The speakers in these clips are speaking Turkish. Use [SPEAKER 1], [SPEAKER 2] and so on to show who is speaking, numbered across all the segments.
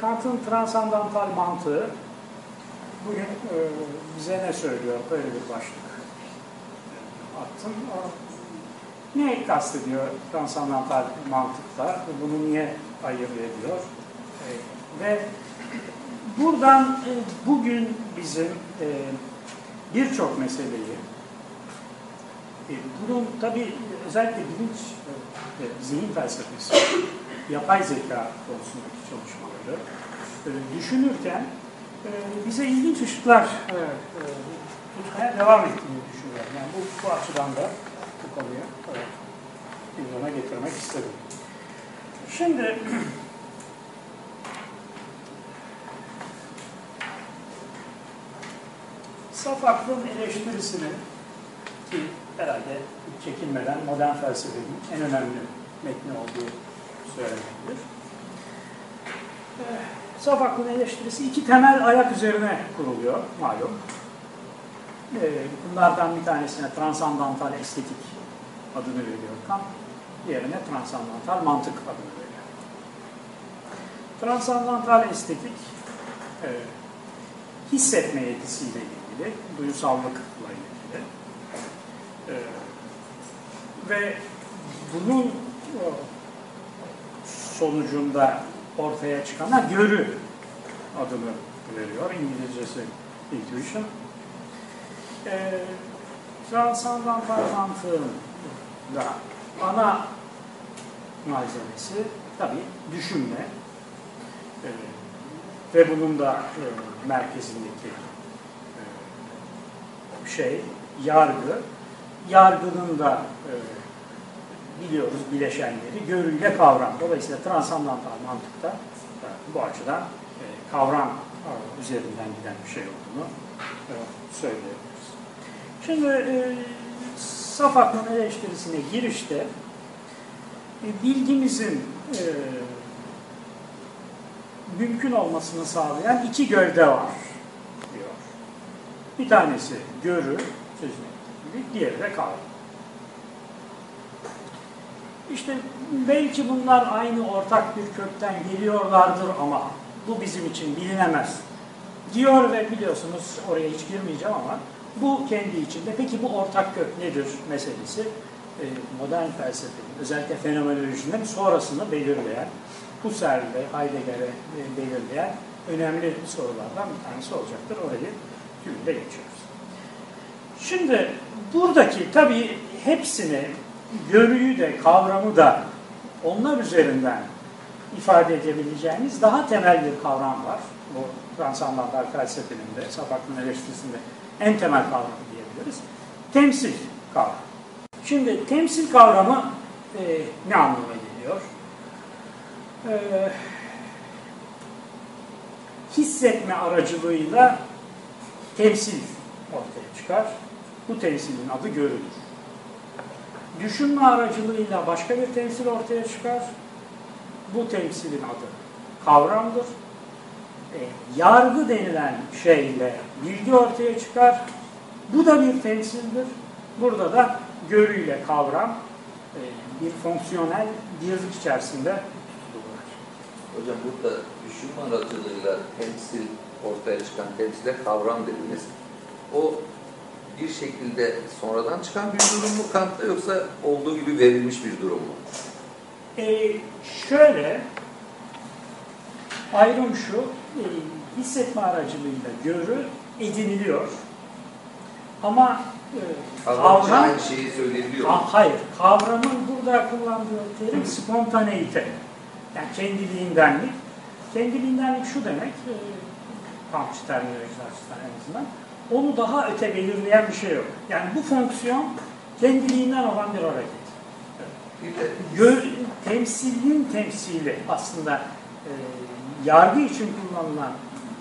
[SPEAKER 1] Kant'ın transandantal mantığı bugün e, bize ne söylüyor? Böyle bir başlık attım. Ne kastediyor transandantal mantıkta? Bunu niye ayırt ediyor? E, ve buradan e, bugün bizim e, birçok meseleyi e, bunun tabi özellikle bilinç ve zihin felsefesi, yapay zeka konusundaki çalışmaları e, düşünürken e, bize ilginç ışıklar tutmaya devam ettiğini düşünüyorum. Yani bu, bu açıdan da bu konuyu gündeme getirmek istedim. Şimdi saf aklın eleştirisini ki herhalde çekinmeden modern felsefenin en önemli metni olduğu söylenebilir. Saf aklın eleştirisi iki temel ayak üzerine kuruluyor malum. Bunlardan bir tanesine transandantal estetik adını veriyor Kant, diğerine transandantal mantık adını veriyor. Transandantal estetik e, hissetme yetisiyle ilgili, duyusallıkla ilgili. E, ve bunun sonucunda ortaya çıkana görü adını veriyor. İngilizcesi intuition. E, transandantal mantığın da ana malzemesi tabi düşünme e, ve bunun da e, merkezindeki e, şey yargı yargının da e, biliyoruz bileşenleri görüyle kavram. Dolayısıyla transandantal mantıkta e, bu açıdan e, kavram e, üzerinden giden bir şey olduğunu söyleyebiliriz. Şimdi saf aklın eleştirisine girişte bilgimizin mümkün olmasını sağlayan iki gövde var diyor. Bir tanesi görü, sözünü, diğeri de kavram. İşte belki bunlar aynı ortak bir kökten geliyorlardır ama bu bizim için bilinemez diyor ve biliyorsunuz oraya hiç girmeyeceğim ama bu kendi içinde peki bu ortak kök nedir meselesi e, modern felsefenin özellikle fenomenolojinin sonrasını belirleyen Husserl'de Heidegger'e e, belirleyen önemli sorulardan bir tanesi olacaktır. Orayı günde geçiyoruz. Şimdi buradaki tabii hepsini görüyü de kavramı da onlar üzerinden ifade edebileceğimiz daha temel bir kavram var. Bu transandantal felsefenin de, Sapak'ın eleştirisinde en temel kavramı diyebiliriz. Temsil kavramı. Şimdi temsil kavramı e, ne anlama geliyor? E, hissetme aracılığıyla temsil ortaya çıkar. Bu temsilin adı görülür. Düşünme aracılığıyla başka bir temsil ortaya çıkar. Bu temsilin adı kavramdır. E, yargı denilen şeyle bilgi ortaya çıkar. Bu da bir temsildir. Burada da görüyle kavram e, bir fonksiyonel birlik içerisinde tutulur.
[SPEAKER 2] Hocam burada düşünme aracılığıyla temsil ortaya çıkan temsile kavram dediniz. O bir şekilde sonradan çıkan bir durum mu Kant'ta yoksa olduğu gibi verilmiş bir durum mu?
[SPEAKER 1] Ee, şöyle ayrım şu e, hissetme aracılığıyla görü ediniliyor. Ama e,
[SPEAKER 2] kavram aynı şeyi söyleyebiliyor
[SPEAKER 1] ha, hayır kavramın burada kullandığı terim spontaneite. Yani kendiliğindenlik kendiliğindenlik şu demek e, kampüs terminolojisi açısından en azından onu daha öte belirleyen bir şey yok. Yani bu fonksiyon kendiliğinden olan bir hareket. Gör, temsilin temsili aslında e, yargı için kullanılan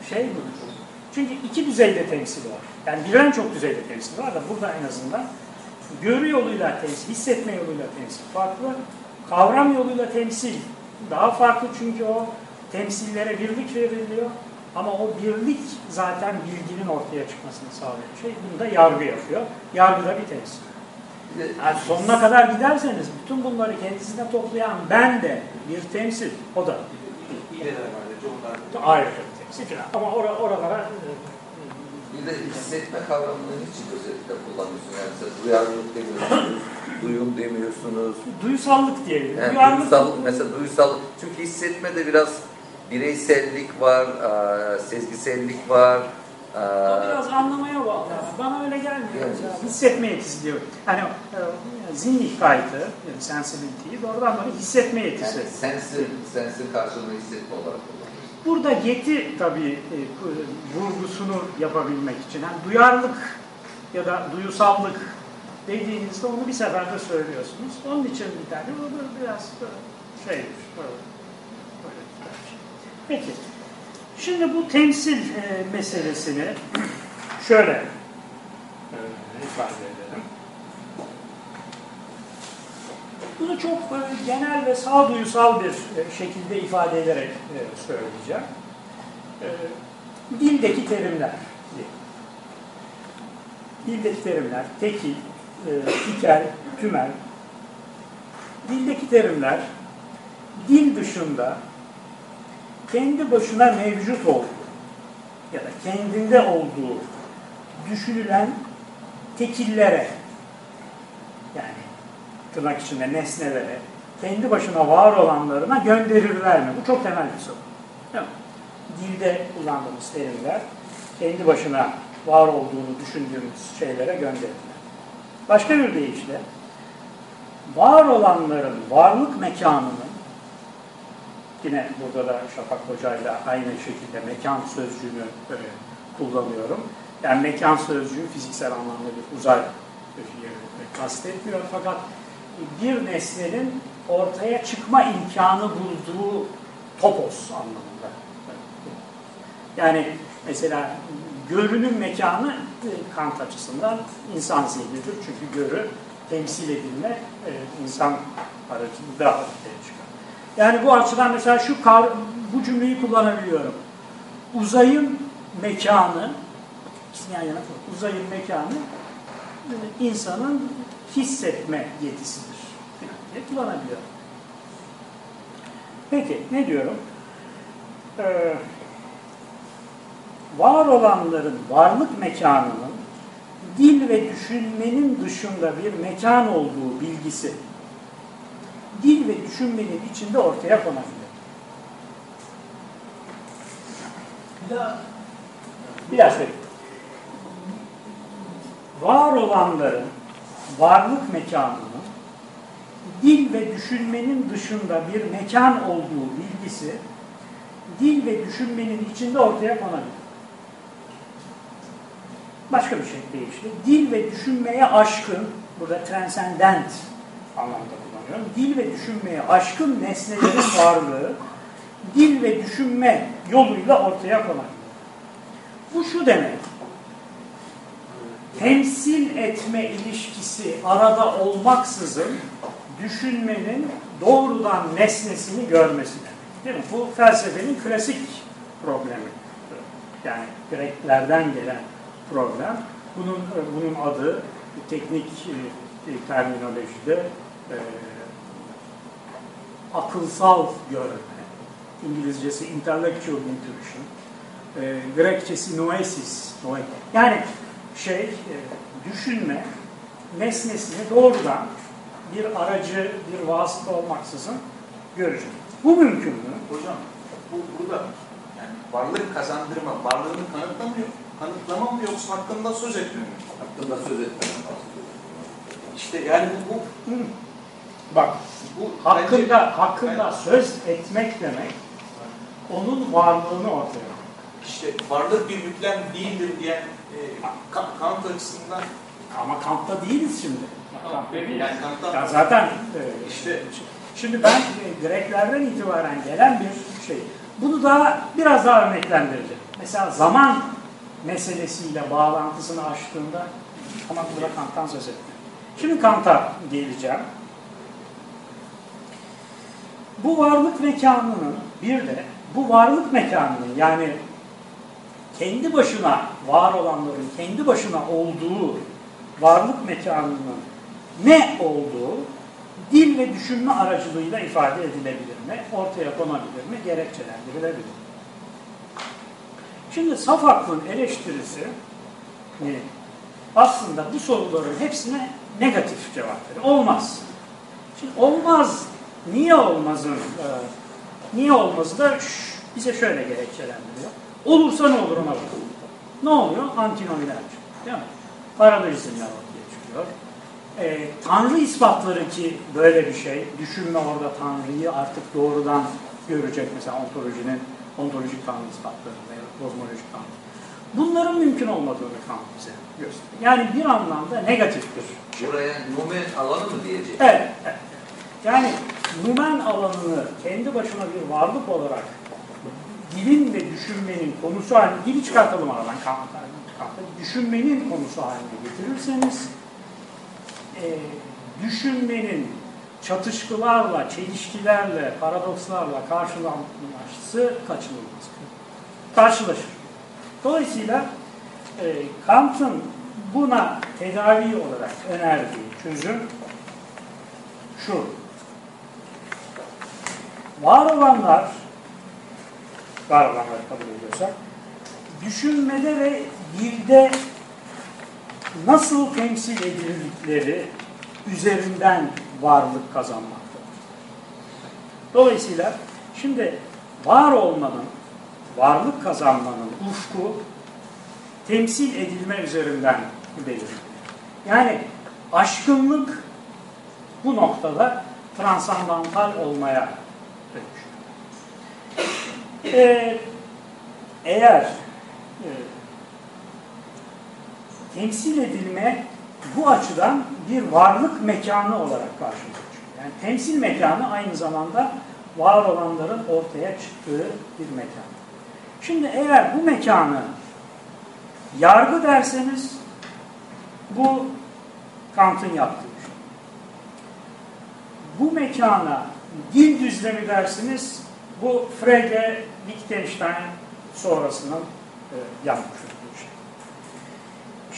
[SPEAKER 1] şey budur. Çünkü iki düzeyde temsil var. Yani birden çok düzeyde temsil var da burada en azından görü yoluyla temsil, hissetme yoluyla temsil farklı. Kavram yoluyla temsil daha farklı çünkü o temsillere birlik veriliyor. Ama o birlik zaten bilginin ortaya çıkmasını sağlayan şey. Bunu da yargı yapıyor. Yargı da bir temsil. Yani sonuna kadar giderseniz bütün bunları kendisine toplayan ben de bir temsil. O da. ayrı bir temsil falan. Ama or oralara e,
[SPEAKER 2] Bir de hissetme kavramını için özellikle kullanıyorsun. Yani mesela duyarlılık demiyorsunuz, duyum demiyorsunuz.
[SPEAKER 1] duyusallık diyelim.
[SPEAKER 2] Yani
[SPEAKER 1] Duyarlılık-
[SPEAKER 2] duysal, mesela duysal, çünkü hissetme de biraz bireysellik var, eee, sezgisellik var.
[SPEAKER 1] O
[SPEAKER 2] eee,
[SPEAKER 1] biraz anlamaya bağlı. Bana öyle gelmiyor. Hissetme yetisi diyor. Hani e, zihniyetı, yani sensibility'yi doğrudan böyle hissetme yetisi.
[SPEAKER 2] yani sensin, sensin karşılığını hissetme olarak.
[SPEAKER 1] Burada yeti tabii e, vurgusunu yapabilmek için. Yani duyarlılık ya da duyusallık dediğinizde onu bir seferde söylüyorsunuz. Onun için bir tane o biraz e, şey böyle. Peki. Şimdi bu temsil e, meselesini şöyle e, ifade edelim. Bunu çok böyle genel ve sağduyusal bir e, şekilde ifade ederek e, söyleyeceğim. E, dildeki terimler. Dildeki terimler, tekil, e, tikel, tümel. Dildeki terimler dil dışında kendi başına mevcut olduğu ya da kendinde olduğu düşünülen tekillere yani tırnak içinde nesnelere kendi başına var olanlarına gönderirler mi? Bu çok temel bir soru. Dilde kullandığımız terimler kendi başına var olduğunu düşündüğümüz şeylere gönderirler. Başka bir deyişle var olanların varlık mekanının yine burada da Şafak Hoca ile aynı şekilde mekan sözcüğünü e, kullanıyorum. Yani mekan sözcüğü fiziksel anlamda bir uzay e, kastetmiyor fakat bir nesnenin ortaya çıkma imkanı bulduğu topos anlamında. Yani mesela görünüm mekanı e, Kant açısından insan zihnidir. Çünkü görü temsil edilme e, insan çıkar. Yani bu açıdan mesela şu bu cümleyi kullanabiliyorum. Uzayın mekanı, yan yana uzayın mekanı e, insanın hissetme yetisidir diye kullanabiliyorum. Peki ne diyorum? Ee, var olanların varlık mekanının dil ve düşünmenin dışında bir mekan olduğu bilgisi dil ve düşünmenin içinde ortaya konabilir. Bir daha bir daha söyleyeyim. Var olanların varlık mekanının dil ve düşünmenin dışında bir mekan olduğu bilgisi dil ve düşünmenin içinde ortaya konabilir. Başka bir şey değişti. Dil ve düşünmeye aşkın, burada transcendent anlamda kullanıyorum. Dil ve düşünmeye aşkın nesnelerin varlığı dil ve düşünme yoluyla ortaya konabilir. Bu şu demek, temsil etme ilişkisi arada olmaksızın düşünmenin doğrudan nesnesini görmesi demek. Değil mi? Bu felsefenin klasik problemi. Yani Greklerden gelen problem. Bunun bunun adı teknik e, terminolojide e, akılsal görme. İngilizcesi intellectual intuition. E, Grekçesi noesis. noe- Yani şey e, düşünme nesnesini doğrudan bir aracı, bir vasıta olmaksızın görecek. Bu mümkün mü?
[SPEAKER 3] Hocam bu burada yani varlık kazandırma, varlığını kanıtlamıyor. Kanıtlama mı yoksa hakkında söz etme mi?
[SPEAKER 2] Hakkında söz bahsediyorum.
[SPEAKER 3] İşte yani bu, bu,
[SPEAKER 1] Bak,
[SPEAKER 3] bu
[SPEAKER 1] hakkında
[SPEAKER 3] bence-
[SPEAKER 1] hakkında söz etmek demek onun varlığını ortaya
[SPEAKER 3] işte varlık bir yüklem değildir diyen e, Ka- Kant açısından
[SPEAKER 1] Ama kampta değiliz şimdi.
[SPEAKER 3] Tamam,
[SPEAKER 1] değiliz.
[SPEAKER 3] yani kampta-
[SPEAKER 1] Ya zaten e,
[SPEAKER 3] İşte-
[SPEAKER 1] şimdi ben e, Greklerden itibaren gelen bir şey. Bunu daha biraz daha örneklendireceğim. Mesela zaman meselesiyle bağlantısını açtığında ama burada Kant'tan söz etmiyorum. Şimdi Kant'a geleceğim. Bu varlık mekanının bir de bu varlık mekanının yani kendi başına var olanların kendi başına olduğu varlık mekanının ne olduğu dil ve düşünme aracılığıyla ifade edilebilir mi? Ortaya konabilir mi? Gerekçelendirilebilir. Şimdi saf aklın eleştirisi e, aslında bu soruların hepsine negatif cevap veriyor. Olmaz. Şimdi olmaz, niye olmazın, e, niye olmazı da ş- bize şöyle gerekçelendiriyor. Olursa ne olur ona bakalım. Ne oluyor? Antinomiler çıkıyor. Değil mi? Paralelizmler ortaya çıkıyor. E, Tanrı ispatları ki böyle bir şey, düşünme orada Tanrı'yı artık doğrudan görecek mesela ontolojinin, ontolojik Tanrı ispatları veya kozmolojik Tanrı. Bunların mümkün olmadığını Kant bize gösteriyor. Yani bir anlamda negatiftir.
[SPEAKER 2] Buraya numen alanı mı diyecek?
[SPEAKER 1] Evet, evet. Yani numen alanını kendi başına bir varlık olarak dilin ve düşünmenin konusu haline, dili çıkartalım aradan düşünmenin konusu haline getirirseniz e, düşünmenin çatışkılarla, çelişkilerle, paradokslarla karşılanması kaçınılmaz. Karşılaşır. Dolayısıyla e, Kant'ın buna tedavi olarak önerdiği çözüm şu. Var olanlar, var olanları kabul ediyorsak, düşünmede ve dilde nasıl temsil edildikleri üzerinden varlık kazanmaktadır. Dolayısıyla şimdi var olmanın, varlık kazanmanın ufku temsil edilme üzerinden belirlenir. Yani aşkınlık bu noktada transandantal olmaya. Ee, eğer e, temsil edilme bu açıdan bir varlık mekanı olarak karşımıza çıkıyor. Yani temsil mekanı aynı zamanda var olanların ortaya çıktığı bir mekan. Şimdi eğer bu mekanı yargı derseniz bu Kant'ın yaptığı şey. Bu mekana dil düzlemi dersiniz bu Frege, Wittgenstein sonrasının e, yapmış şey.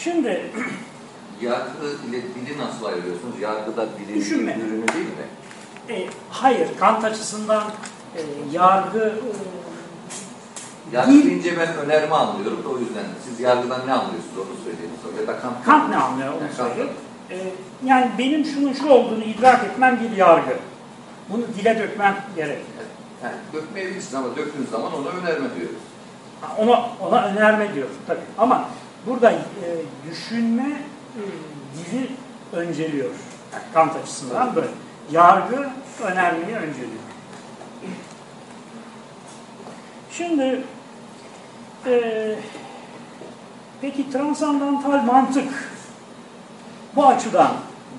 [SPEAKER 1] Şimdi
[SPEAKER 2] Yargı ile dili nasıl ayırıyorsunuz? Yargı da dilin
[SPEAKER 1] Düşünme.
[SPEAKER 2] bir ürünü değil mi?
[SPEAKER 1] e, hayır Kant açısından e, yargı e,
[SPEAKER 2] Yargı
[SPEAKER 1] Dil-
[SPEAKER 2] deyince ben önerme anlıyorum da o yüzden. Siz yargıdan ne anlıyorsunuz onu söyleyin. Ya da Kant,
[SPEAKER 1] Kant ne anlıyor onu
[SPEAKER 2] Yani.
[SPEAKER 1] Ee, yani benim şunun şu olduğunu idrak etmem bir yargı. Bunu dile dökmem gerek.
[SPEAKER 2] Yani dökmeyebilirsiniz ama döktüğünüz zaman ona önerme diyoruz.
[SPEAKER 1] Ona, ona önerme diyor tabii. Ama burada e, düşünme e, dili önceliyor. Yani Kant açısından böyle. Yargı önermeyi önceliyor. Şimdi e, peki transandantal mantık bu açıdan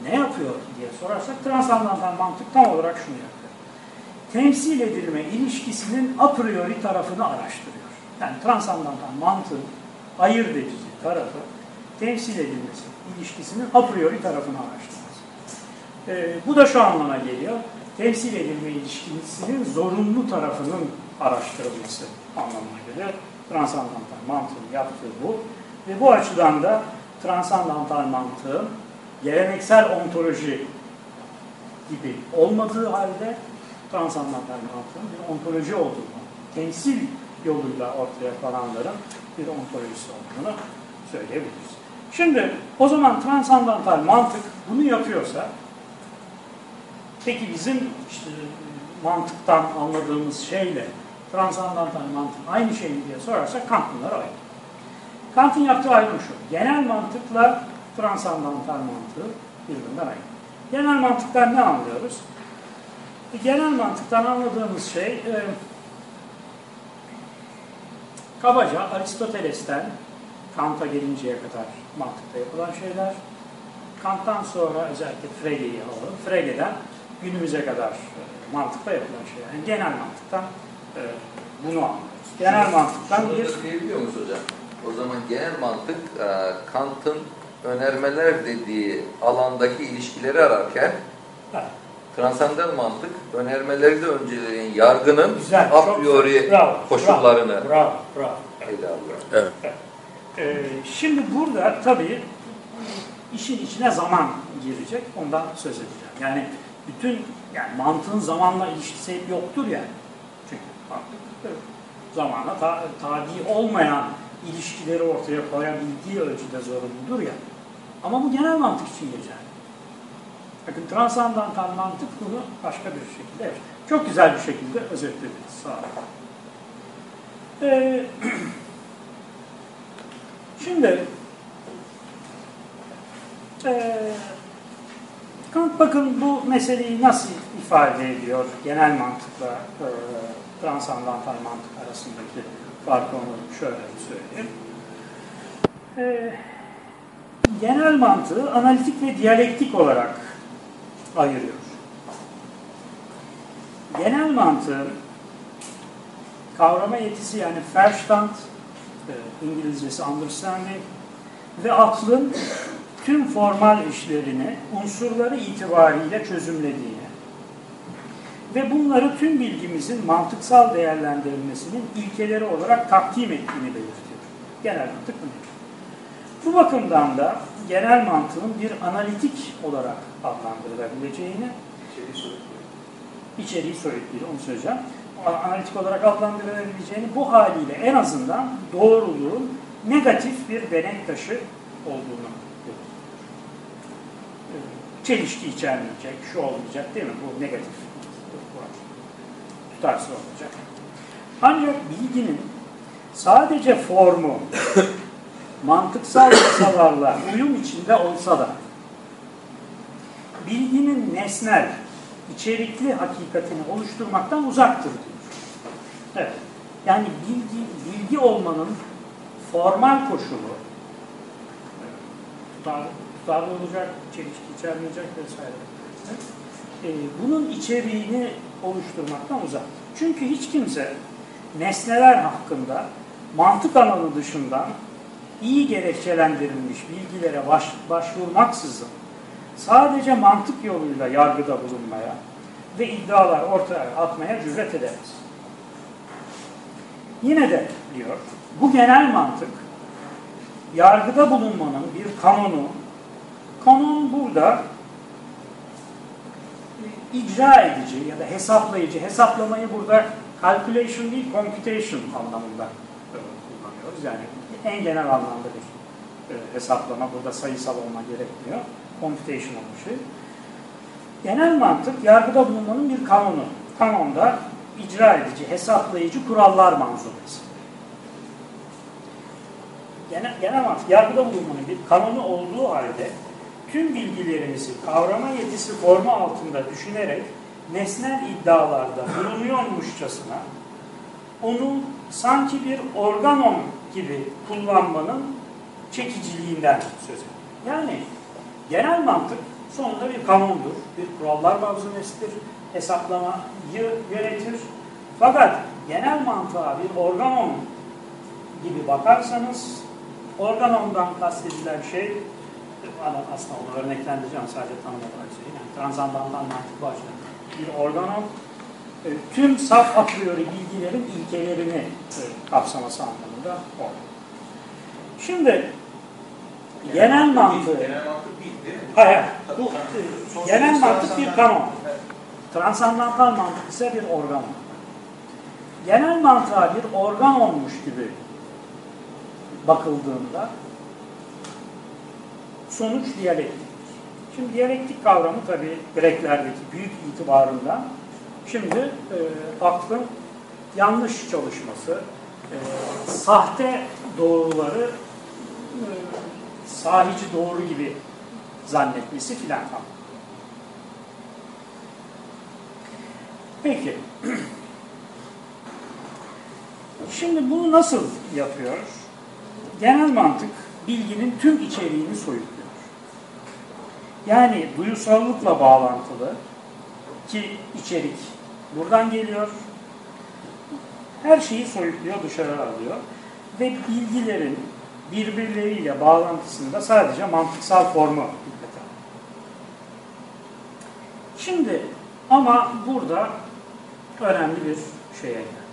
[SPEAKER 1] ne yapıyor diye sorarsak transandantal mantık tam olarak şunu yapıyor. Temsil edilme ilişkisinin a priori tarafını araştırıyor. Yani transandantal mantığın ayırt edici tarafı temsil edilmesi ilişkisinin a priori tarafını araştırması. Ee, bu da şu anlama geliyor. Temsil edilme ilişkisinin zorunlu tarafının araştırılması anlamına geliyor. Transandantal mantığın yaptığı bu. Ve bu açıdan da transandantal mantığın geleneksel ontoloji gibi olmadığı halde transandantal mantığın bir ontoloji olduğunu, temsil yoluyla ortaya konanların bir ontolojisi olduğunu söyleyebiliriz. Şimdi o zaman transandantal mantık bunu yapıyorsa peki bizim işte mantıktan anladığımız şeyle transandantal mantık aynı şey mi diye sorarsak Kant bunları ayırır. Kant'ın yaptığı ayrım şu. Genel mantıkla transandantal mantığı birbirinden ayırır. Genel mantıktan ne anlıyoruz? Genel mantıktan anladığımız şey e, kabaca Aristoteles'ten Kant'a gelinceye kadar mantıkta yapılan şeyler. Kant'tan sonra özellikle Frege'yi alalım. Frege'den günümüze kadar e, mantıkta yapılan şeyler. Yani genel mantıktan e, bunu anlıyoruz. Genel mantıktan
[SPEAKER 2] Şunu
[SPEAKER 1] bir
[SPEAKER 2] diyebiliyor musunuz hocam? O zaman genel mantık e, Kant'ın önermeler dediği alandaki ilişkileri ararken
[SPEAKER 1] Evet.
[SPEAKER 2] Transandantal mantık önermeleri de önceleyen yargının
[SPEAKER 1] Güzel,
[SPEAKER 2] a priori
[SPEAKER 1] güzel. Bravo,
[SPEAKER 2] koşullarını
[SPEAKER 1] Bravo, bravo.
[SPEAKER 2] ele alıyor.
[SPEAKER 1] Ee, şimdi burada tabii işin içine zaman girecek. Ondan söz edeceğim. Yani bütün yani mantığın zamanla ilişkisi yoktur yani. Çünkü mantık zamana ta- tabi olmayan ilişkileri ortaya koyabildiği ölçüde zorunludur ya. Ama bu genel mantık için geçerli. Bakın transandantal mantık bunu başka bir şekilde evet, çok güzel bir şekilde özetlediniz. Sağ olun. Ee, şimdi ee, Kant bakın bu meseleyi nasıl ifade ediyor genel mantıkla e, transandantal mantık arasındaki farkı onu şöyle söyleyeyim. E, genel mantığı analitik ve diyalektik olarak ayırıyor. Genel mantığın kavrama yetisi yani Verstand, e, İngilizcesi understanding ve aklın tüm formal işlerini unsurları itibariyle çözümlediğini ve bunları tüm bilgimizin mantıksal değerlendirilmesinin ilkeleri olarak takdim ettiğini belirtiyor. Genel mantık bu. Bu bakımdan da genel mantığın bir analitik olarak adlandırılabileceğini,
[SPEAKER 3] İçeriği soyutluyor,
[SPEAKER 1] onu söyleyeceğim. Analitik olarak adlandırılabileceğini bu haliyle en azından doğruluğun negatif bir denek taşı olduğunu çelişki içermeyecek, şu olmayacak değil mi? Bu negatif. Tutarsız olacak. Ancak bilginin sadece formu mantıksal yasalarla uyum içinde olsa da bilginin nesnel, içerikli hakikatini oluşturmaktan uzaktır diyor. Evet. Yani bilgi, bilgi olmanın formal koşulu tutar, tutarlı olacak, çelişki içermeyecek vesaire. E, bunun içeriğini oluşturmaktan uzak. Çünkü hiç kimse nesneler hakkında mantık alanı dışından iyi gerekçelendirilmiş bilgilere baş, başvurmaksızın sadece mantık yoluyla yargıda bulunmaya ve iddialar ortaya atmaya cüret edemez. Yine de diyor, bu genel mantık yargıda bulunmanın bir kanunu, kanun burada icra edici ya da hesaplayıcı, hesaplamayı burada calculation değil computation anlamında e, kullanıyoruz. Yani en genel anlamda bir e, hesaplama, burada sayısal olma gerekmiyor. Computation bir şey. Genel mantık yargıda bulunmanın bir kanunu. Kanunda icra edici, hesaplayıcı kurallar manzumesi. Genel, genel mantık yargıda bulunmanın bir kanunu olduğu halde tüm bilgilerimizi kavrama yetisi formu altında düşünerek nesnel iddialarda bulunuyormuşçasına onu sanki bir organon gibi kullanmanın çekiciliğinden söz ediyor. Yani genel mantık sonunda bir kanundur, bir kurallar manzumesidir, hesaplamayı yönetir. Fakat genel mantığa bir organon gibi bakarsanız organondan kastedilen şey aslında onu örneklendireceğim sadece tanım olarak söyleyeyim. Yani transandantal mantık başta bir organon e, tüm saf a bilgilerin ilkelerini e, kapsaması anlamında o. Şimdi genel mantığı
[SPEAKER 3] Genel mantık değil değil mi?
[SPEAKER 1] hayır, bu genel mantık bir kanon. Transandantal mantık ise bir organ. Genel mantığa bir organ olmuş gibi bakıldığında sonuç diyalektik. Şimdi diyalektik kavramı tabii Greklerdeki büyük itibarından şimdi e, aklın yanlış çalışması, e, sahte doğruları e, sahici doğru gibi zannetmesi filan kaldı. Peki. Şimdi bunu nasıl yapıyor? Genel mantık bilginin tüm içeriğini soyutluyor. Yani duyusallıkla bağlantılı ki içerik buradan geliyor. Her şeyi soyutluyor, dışarı alıyor. Ve bilgilerin birbirleriyle bağlantısında sadece mantıksal formu dikkate. Şimdi ama burada önemli bir şeye geldi.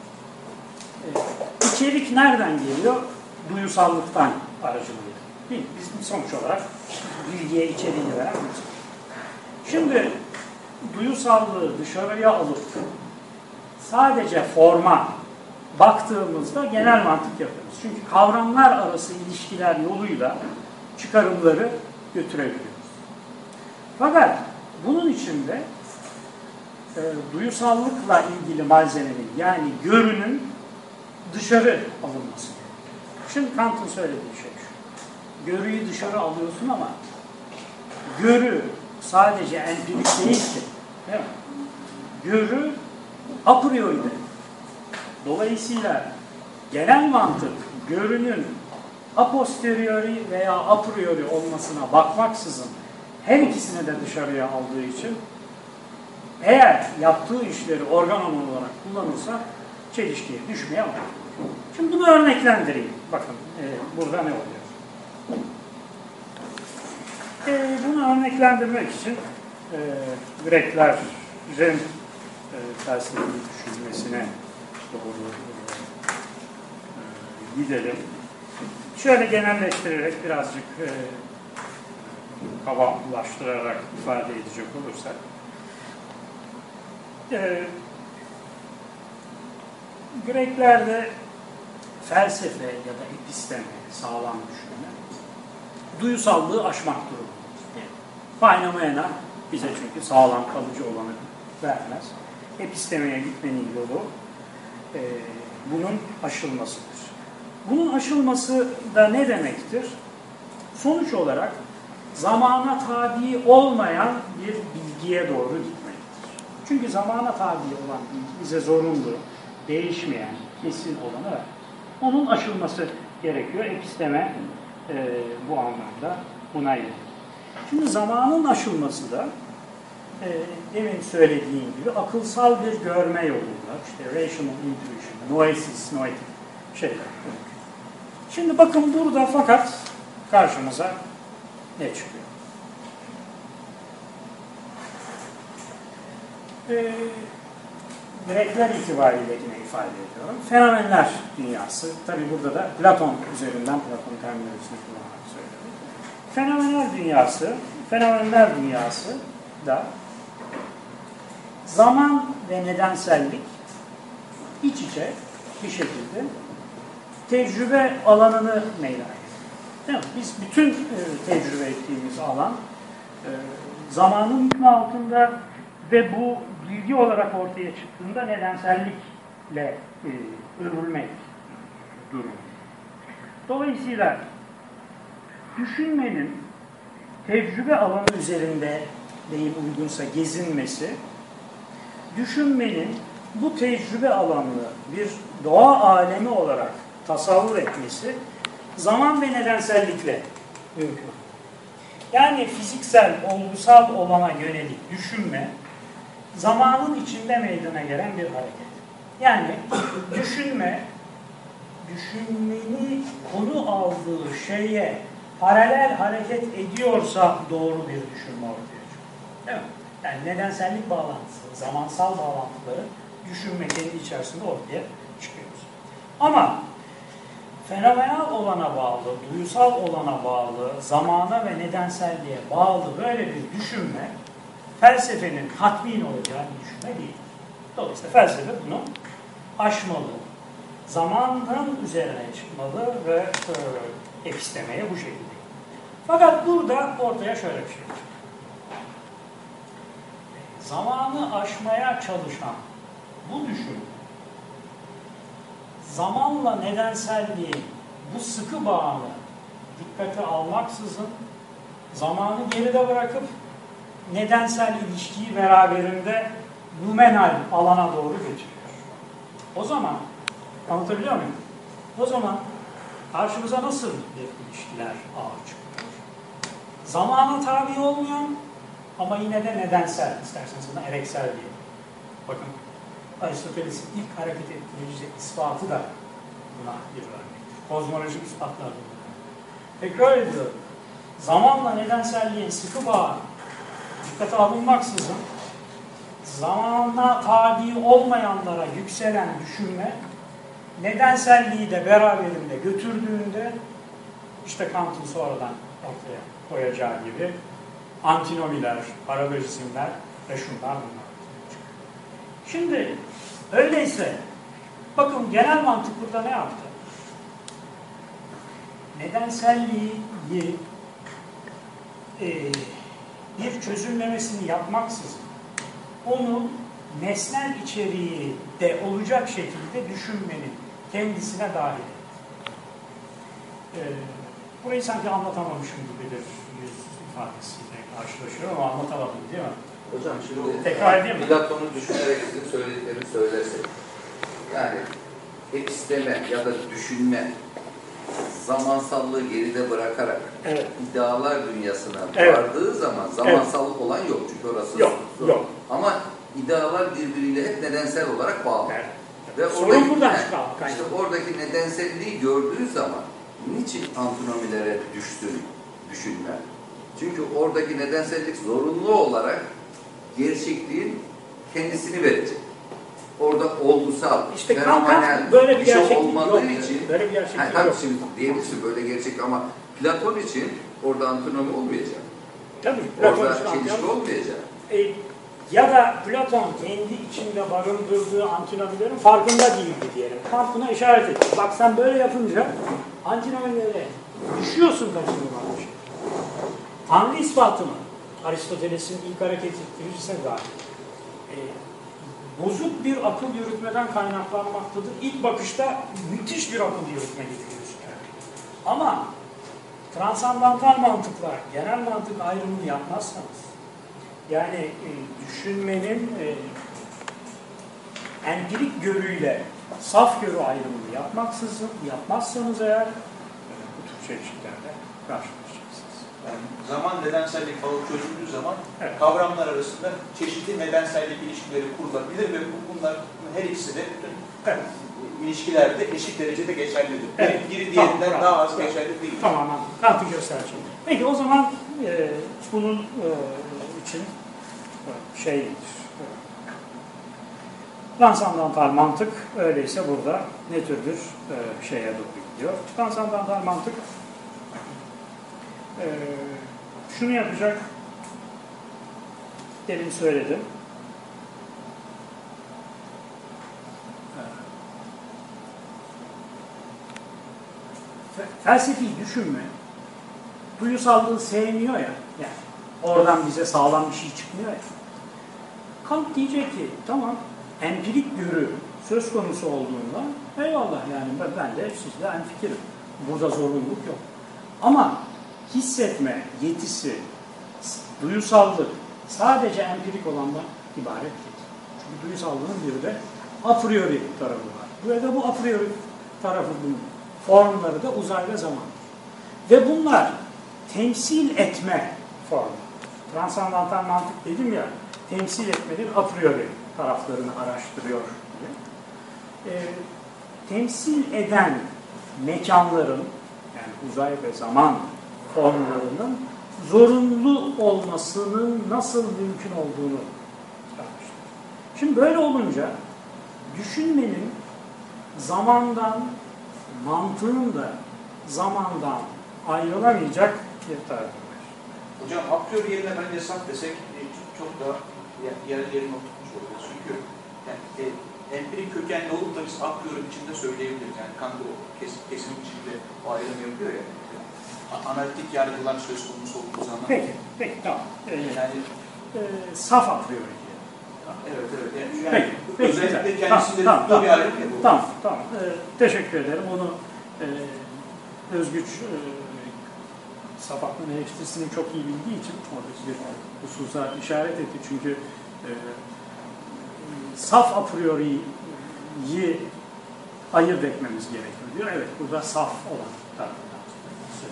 [SPEAKER 1] Ee, içerik nereden geliyor? Duyusallıktan aracılığıyla. Değil? Biz sonuç olarak bilgiye içeriğini veren duyusal. Şimdi duyusallığı dışarıya alıp sadece forma baktığımızda genel mantık yapıyoruz. Çünkü kavramlar arası ilişkiler yoluyla çıkarımları götürebiliyoruz. Fakat bunun içinde e, duyusallıkla ilgili malzemenin yani görünün dışarı alınması. Şimdi Kant'ın söylediği şey şu. Görüyü dışarı alıyorsun ama görü sadece empirik değil ki. Değil mi? Görü a. Dolayısıyla genel mantık görünün a posteriori veya a priori olmasına bakmaksızın her ikisini de dışarıya aldığı için eğer yaptığı işleri organon olarak kullanırsa çelişkiye düşmeye var. Şimdi bunu örneklendireyim. Bakın e, burada ne oluyor? E, bunu örneklendirmek için e, Greklerin e, felsefi düşünmesine e, gidelim. Şöyle genelleştirerek birazcık e, kavamlaştırarak ifade edecek olursak e, Greklerde felsefe ya da episteme, sağlam düşünme, duyusallığı aşmak durumu. Fainomena bize çünkü sağlam kalıcı olanı vermez. Epistemeye gitmenin yolu e, bunun aşılmasıdır. Bunun aşılması da ne demektir? Sonuç olarak zamana tabi olmayan bir bilgiye doğru gitmektir. Çünkü zamana tabi olan bilgi bize zorunlu, değişmeyen, kesin olanı var. Onun aşılması gerekiyor. Episteme e, bu anlamda buna yönelik. Şimdi zamanın aşılması da e, demin söylediğim gibi akılsal bir görme yoluyla, işte rational intuition, noesis, noetic şeyler. Şimdi bakın burada fakat karşımıza ne çıkıyor? Ee, Grekler itibariyle yine ifade ediyorum. Fenomenler dünyası. Tabi burada da Platon üzerinden Platon terminolojisini kullanarak söylüyorum. Fenomenler dünyası, fenomenler dünyası da zaman ve nedensellik iç içe bir şekilde tecrübe alanını meydana Değil? Biz bütün e, tecrübe ettiğimiz alan e, zamanın hükmü altında ve bu bilgi olarak ortaya çıktığında nedensellikle e, örülmek durumu. Dolayısıyla düşünmenin tecrübe alanı üzerinde deyim uygunsa gezinmesi, düşünmenin bu tecrübe alanını bir doğa alemi olarak tasavvur etmesi zaman ve nedensellikle mümkün. Yani fiziksel, olgusal olana yönelik düşünme, zamanın içinde meydana gelen bir hareket. Yani düşünme, düşünmeni konu aldığı şeye paralel hareket ediyorsa doğru bir düşünme ortaya çıkıyor. Değil mi? Yani nedensellik bağlantısı, zamansal bağlantıları düşünme kendi içerisinde ortaya çıkıyor. Ama fenomenal olana bağlı, duyusal olana bağlı, zamana ve nedenselliğe bağlı böyle bir düşünme felsefenin tatmin olacağı bir düşünme değil. Dolayısıyla felsefe bunu aşmalı, zamanın üzerine çıkmalı ve e, epistemeye bu şekilde. Fakat burada ortaya şöyle bir şey çıkıyor. Zamanı aşmaya çalışan bu düşünme zamanla nedenselliğin bu sıkı bağını dikkate almaksızın zamanı geride bırakıp nedensel ilişkiyi beraberinde numenal alana doğru götürüyor. O zaman anlatabiliyor muyum? O zaman karşımıza nasıl bir ilişkiler ağı çıkıyor? Zamana tabi olmayan ama yine de nedensel, isterseniz buna ereksel diyelim. Bakın Aristoteles'in ilk hareket ettirici ispatı da buna bir örnektir. Kozmolojik ispatlar bunlar. Tekrar ediyorum. Zamanla nedenselliğin sıkı bağı dikkate alınmaksızın zamana tabi olmayanlara yükselen düşünme nedenselliği de beraberinde götürdüğünde işte Kant'ın sonradan ortaya koyacağı gibi antinomiler, paralojizmler ve şunlar bunlar. Şimdi öyleyse Bakın genel mantık burada ne yaptı? Nedenselliği e, bir çözümlemesini yapmaksızın onu nesnel içeriği de olacak şekilde düşünmenin kendisine dahil etti. E, burayı sanki anlatamamışım gibi bir yüz ifadesiyle karşılaşıyorum ama anlatamadım değil mi?
[SPEAKER 2] Hocam şimdi
[SPEAKER 1] Tekrar edeyim mi?
[SPEAKER 2] Platon'u düşünerek sizin söylediklerini söylersek yani episteme ya da düşünme zamansallığı geride bırakarak
[SPEAKER 1] Evet.
[SPEAKER 2] idealar dünyasına
[SPEAKER 1] Evet.
[SPEAKER 2] vardığı zaman zamansallık olan yok çünkü orası
[SPEAKER 1] Yok,
[SPEAKER 2] zor.
[SPEAKER 1] yok.
[SPEAKER 2] Ama idealar birbiriyle hep nedensel olarak bağlı.
[SPEAKER 1] Evet.
[SPEAKER 2] Ve
[SPEAKER 1] Sorun
[SPEAKER 2] oradaki-
[SPEAKER 1] buradan
[SPEAKER 2] yani
[SPEAKER 1] çıkan.
[SPEAKER 2] İşte oradaki nedenselliği gördüğü zaman niçin antinomilere düştün düşünme? Çünkü oradaki nedensellik zorunlu olarak gerçekliğin kendisini verecek. Orada olgusal,
[SPEAKER 1] İşte
[SPEAKER 2] fenomenel
[SPEAKER 1] böyle bir
[SPEAKER 2] şey
[SPEAKER 1] gerçeklik
[SPEAKER 2] olmadığı
[SPEAKER 1] yok.
[SPEAKER 2] için
[SPEAKER 1] Böyle bir gerçeklik
[SPEAKER 2] yani tabii
[SPEAKER 1] yok.
[SPEAKER 2] şimdi diyebilirsin böyle gerçek ama Platon için orada antinomi olmayacak.
[SPEAKER 1] Tabii.
[SPEAKER 2] Orada çelişki olmayacak.
[SPEAKER 1] E, ya da Platon kendi içinde barındırdığı antinomilerin farkında değildi diyelim. Buna işaret etti. Bak sen böyle yapınca antinomilere düşüyorsun kaçınılmaz bir şey. Tanrı ispatı mı? Aristoteles'in ilk hareket ettiricisine dair. E, bozuk bir akıl yürütmeden kaynaklanmaktadır. İlk bakışta müthiş bir akıl yürütme gibi gözüküyor. Ama transandantal mantıkla genel mantık ayrımını yapmazsanız, yani e, düşünmenin e, empirik görüyle saf görü ayrımını yapmaksızın, yapmazsanız eğer e, bu tür çelişkilerle karşılaşacaksınız.
[SPEAKER 3] Yani zaman nedensellik bağı çözüldüğü zaman
[SPEAKER 1] Evet.
[SPEAKER 3] kavramlar arasında çeşitli nedensellik ilişkileri kurulabilir ve bu- bunlar her ikisi de
[SPEAKER 1] Evet.
[SPEAKER 3] ilişkilerde eşit derecede geçerlidir.
[SPEAKER 1] Evet.
[SPEAKER 3] Biri,
[SPEAKER 1] Tamam,
[SPEAKER 3] diğerinden
[SPEAKER 1] bravo.
[SPEAKER 3] daha az
[SPEAKER 1] Bravo.
[SPEAKER 3] geçerli değil.
[SPEAKER 1] Tamamen Kant'ı göstereceğim. Peki o zaman e, bunun e, için e, şey nedir? E, Transandantal mantık öyleyse burada ne türdür e, şeye doğru gidiyor. Transandantal mantık e, şunu yapacak demin söyledim. Fe- felsefi düşünme duyusallığı sevmiyor ya yani oradan bize sağlam bir şey çıkmıyor ya. Kant diyecek ki tamam empirik görü söz konusu olduğunda eyvallah yani ben de sizle en fikirim. Burada zorunluluk yok. Ama hissetme yetisi, duyusallık sadece empirik olandan ibaret değil. Çünkü duyusallığın bir de a priori tarafı var. Burada bu a priori tarafı bunun formları da uzay ve zaman. Ve bunlar temsil etme formu. Transandantal mantık dedim ya, temsil etmenin a priori taraflarını araştırıyor. Ee, temsil eden mekanların, yani uzay ve zaman formlarının zorunlu olmasının nasıl mümkün olduğunu tartıştık. Şimdi böyle olunca düşünmenin zamandan, mantığın da zamandan ayrılamayacak bir tarafı var.
[SPEAKER 3] Hocam a priori yerine bence saf desek e, çok- çok daha yer- yer yerine oturmuş oluyor. Çünkü yani, e, empirik kökenli olup da biz a priori içinde söyleyebiliriz. Yani Kant o kes, kesim içinde o ayrım yapıyor ya. Analitik yargılar söz konusu olduğu zaman.
[SPEAKER 1] Peki, peki tamam. Ee,
[SPEAKER 3] Yani
[SPEAKER 1] e, saf a priori
[SPEAKER 3] evet evet. Yani,
[SPEAKER 1] Peki, peki,
[SPEAKER 3] özellikle
[SPEAKER 1] güzel.
[SPEAKER 3] kendisinde
[SPEAKER 1] Tamam, tamam,
[SPEAKER 3] bir ayrım ya bu.
[SPEAKER 1] Tamam, tamam. Ee, teşekkür ederim. Onu e, Özgüç e, Sapaklığın eleştirisini çok iyi bildiği için oradaki bir hususa işaret etti. Çünkü e, saf a priori'yi ayırt etmemiz gerekiyor diyor. Evet, burada saf olan tarafından söz.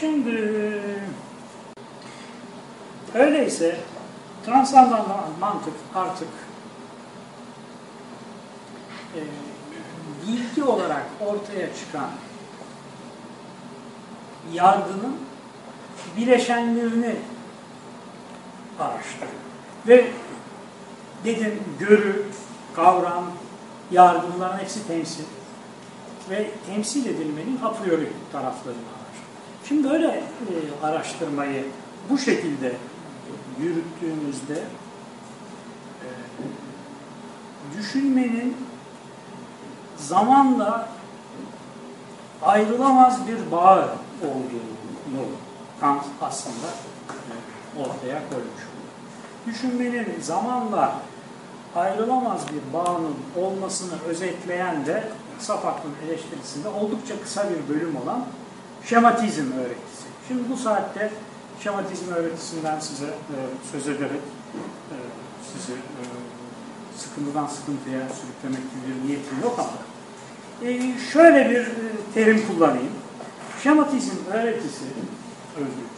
[SPEAKER 1] Şimdi öyleyse transandantal mantık artık e, bilgi olarak ortaya çıkan yargının bileşenlerini araştırıyor. Ve dedim görü, kavram, yargı bunların hepsi temsil. Ve temsil edilmenin a priori taraflarını. Şimdi böyle e, araştırmayı bu şekilde yürüttüğümüzde e, düşünmenin zamanla ayrılamaz bir bağ olduğunu Kant aslında ortaya koymuş. Düşünmenin zamanla ayrılamaz bir bağının olmasını özetleyen de saf aklın eleştirisinde oldukça kısa bir bölüm olan şematizm öğretisi. Şimdi bu saatte şematizm öğretisinden size e, söz ederek e, sizi e, sıkıntıdan sıkıntıya sürüklemek gibi bir niyetim yok ama e, şöyle bir e, terim kullanayım. Şematizm öğretisi özgür.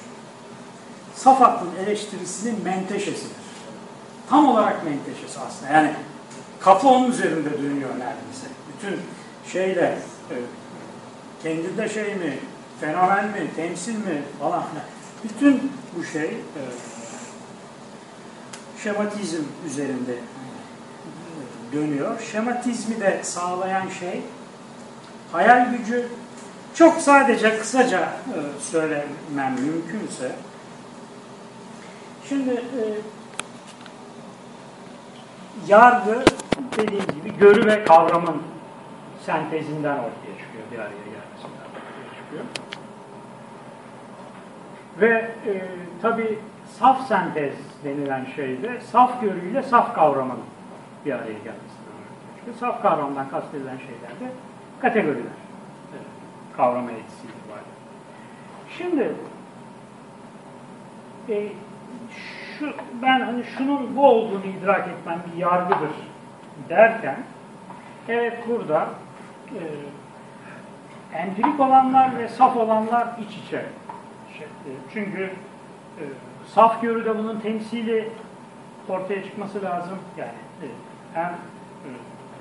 [SPEAKER 1] Saf aklın eleştirisinin menteşesidir. Tam olarak menteşesi aslında. Yani kapı onun üzerinde dönüyor neredeyse. Bütün şeyle e, kendinde şey mi, fenomen mi, temsil mi falan. Bütün bu şey e, şematizm üzerinde dönüyor. Şematizmi de sağlayan şey hayal gücü. Çok sadece kısaca e, söylemem mümkünse şimdi e, yargı dediğim gibi görü ve kavramın sentezinden ortaya çıkıyor, bir araya gelmesinden çıkıyor. Ve e, tabi saf sentez denilen şeyde saf görüyle saf kavramın bir araya ortaya çıkıyor. Saf kavramdan kastedilen şeyler de kategoriler. Evet, kavrama etkisi itibariyle. Şimdi e, şu, ben hani şunun bu olduğunu idrak etmem bir yargıdır derken evet burada e, empirik olanlar ve saf olanlar iç içe. Şey, e, çünkü e, saf görüde bunun temsili ortaya çıkması lazım. Yani e, hem e,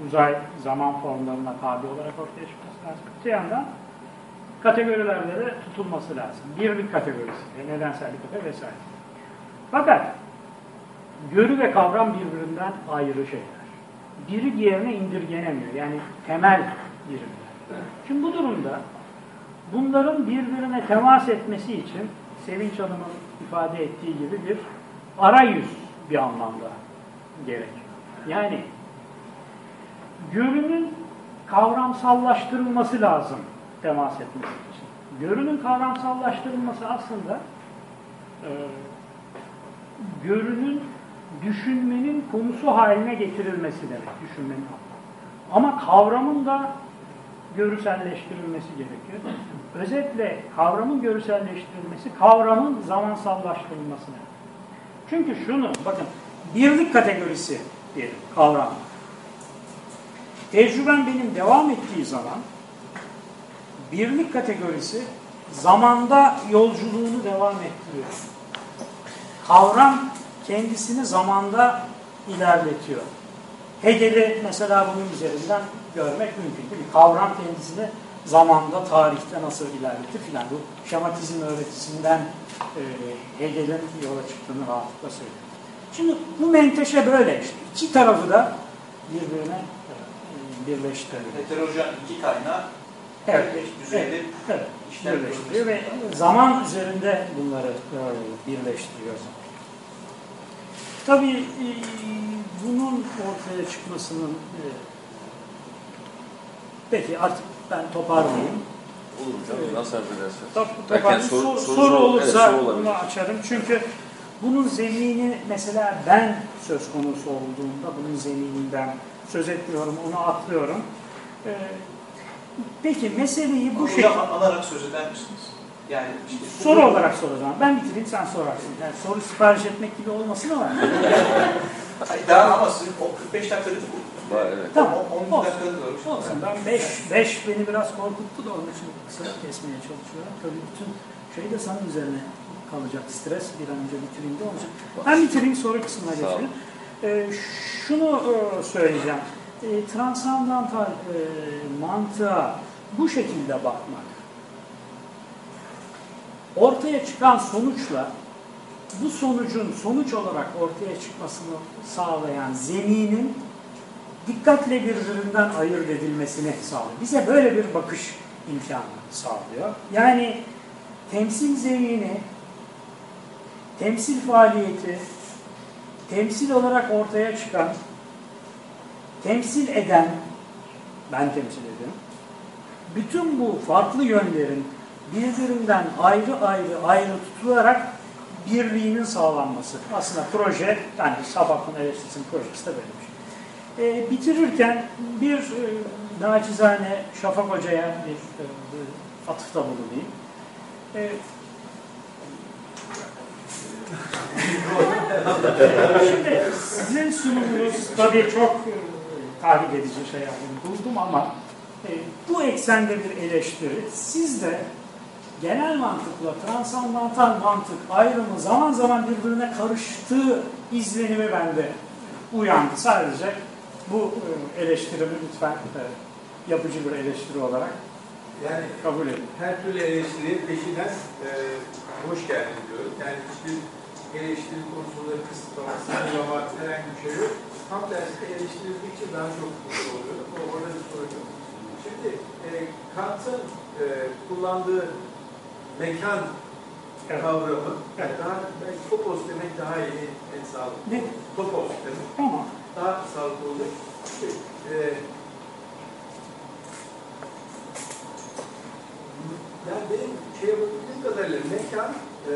[SPEAKER 1] uzay zaman formlarına tabi olarak ortaya çıkması lazım. Öte yandan kategorilerde de tutulması lazım. Birlik kategorisi, nedensellik öte vesaire. Fakat görü ve kavram birbirinden ayrı şeyler. Biri diğerine indirgenemiyor. Yani temel birimler. Şimdi bu durumda bunların birbirine temas etmesi için Sevinç Hanım'ın ifade ettiği gibi bir arayüz bir anlamda gerekiyor. Yani görünün kavramsallaştırılması lazım temas etmesi için. Görünün kavramsallaştırılması aslında e, görünün düşünmenin konusu haline getirilmesi demek, düşünmenin Ama kavramın da görüselleştirilmesi gerekiyor. Özetle kavramın görüselleştirilmesi, kavramın zamansallaştırılması demek. Çünkü şunu, bakın, birlik kategorisi diyelim, kavram. Tecrüben benim devam ettiği zaman, birlik kategorisi zamanda yolculuğunu devam ettiriyor. Kavram kendisini zamanda ilerletiyor. Hegel'i mesela bunun üzerinden görmek mümkün değil mi? Kavram kendisini zamanda, tarihte nasıl ilerletti filan. Bu şematizm öğretisinden e, Hegel'in yola çıktığını rahatlıkla söylüyor. Şimdi bu menteşe böyle işte. İki tarafı da birbirine e, birleştiriyor.
[SPEAKER 3] Heterojen iki kaynağı
[SPEAKER 1] Evet,
[SPEAKER 3] düzeyde
[SPEAKER 1] evet, evet. birleştiriyor ve zaman üzerinde bunları e, birleştiriyor. Tabii e, bunun ortaya çıkmasının e, peki artık ben toparlayayım.
[SPEAKER 2] Olur hocam, nasıl emredersiniz?
[SPEAKER 1] Top,
[SPEAKER 2] Belki
[SPEAKER 1] toparlayayım.
[SPEAKER 2] soru-
[SPEAKER 1] Soru,
[SPEAKER 2] soru-
[SPEAKER 1] soru olursa
[SPEAKER 2] evet, soru
[SPEAKER 1] bunu açarım. Çünkü bunun zemini mesela ben söz konusu olduğunda bunun zemininden söz etmiyorum, onu atlıyorum. E, peki meseleyi bu şekilde...
[SPEAKER 3] Alarak söz eder misiniz? Yani işte
[SPEAKER 1] Soru olarak soracağım. Ben bitireyim sen sorarsın. Yani soru sipariş etmek gibi olmasın ama.
[SPEAKER 3] Daha ama sizin o 45 dakikalık bu.
[SPEAKER 2] Evet.
[SPEAKER 1] Tamam.
[SPEAKER 3] 12
[SPEAKER 1] Olsun.
[SPEAKER 3] dakikalık var.
[SPEAKER 1] Olsun. Ben 5 5 beni biraz korkuttu da onun için kısa kesmeye çalışıyorum. Tabii bütün şey de senin üzerine kalacak stres. Bir an önce bitireyim de olacak. Ben bitireyim soru kısmına geçelim. Ee, şunu e, söyleyeceğim. E, transandantal e, mantığa bu şekilde bakmak ortaya çıkan sonuçla bu sonucun sonuç olarak ortaya çıkmasını sağlayan zeminin dikkatle birbirinden ayırt edilmesini sağlıyor. Bize böyle bir bakış imkanı sağlıyor. Yani temsil zemini, temsil faaliyeti, temsil olarak ortaya çıkan temsil eden, ben temsil ederim, bütün bu farklı yönlerin birbirinden ayrı ayrı ayrı tutularak birliğinin sağlanması. Aslında proje, yani Sabah'ın eleştirisinin projesi de böyle bir şey. E, bitirirken bir e, nacizane Şafak Hoca'ya bir e, atıfta bulunayım. E, Şimdi sizin sunumunuz tabii çok e, tahrik edici şey buldum ama e, bu eksende bir eleştiri. Siz de genel mantıkla transandantal mantık ayrımı zaman zaman birbirine karıştığı izlenimi bende uyandı. Sadece bu e, eleştirimi lütfen e, yapıcı bir eleştiri olarak
[SPEAKER 4] Yani
[SPEAKER 1] kabul edin.
[SPEAKER 4] her türlü eleştiri peşinden e, hoş geldin diyorum. Yani hiçbir eleştiri konusunda kısıtlama, sınırlama, herhangi bir şey yok. Tam tersi eleştirildikçe daha çok mutlu oluyorum. O orada bir sorun yok. Şimdi e, Kant'ın e, kullandığı mekan
[SPEAKER 1] Evet.
[SPEAKER 4] kavramı,
[SPEAKER 1] Evet.
[SPEAKER 4] daha belki topos demek daha iyi, en sağlıklı.
[SPEAKER 1] Ne?
[SPEAKER 4] Topos demek
[SPEAKER 1] Ama
[SPEAKER 4] daha sağlıklı olur. Ee, yani benim şey yapabildiğim kadarıyla mekan e,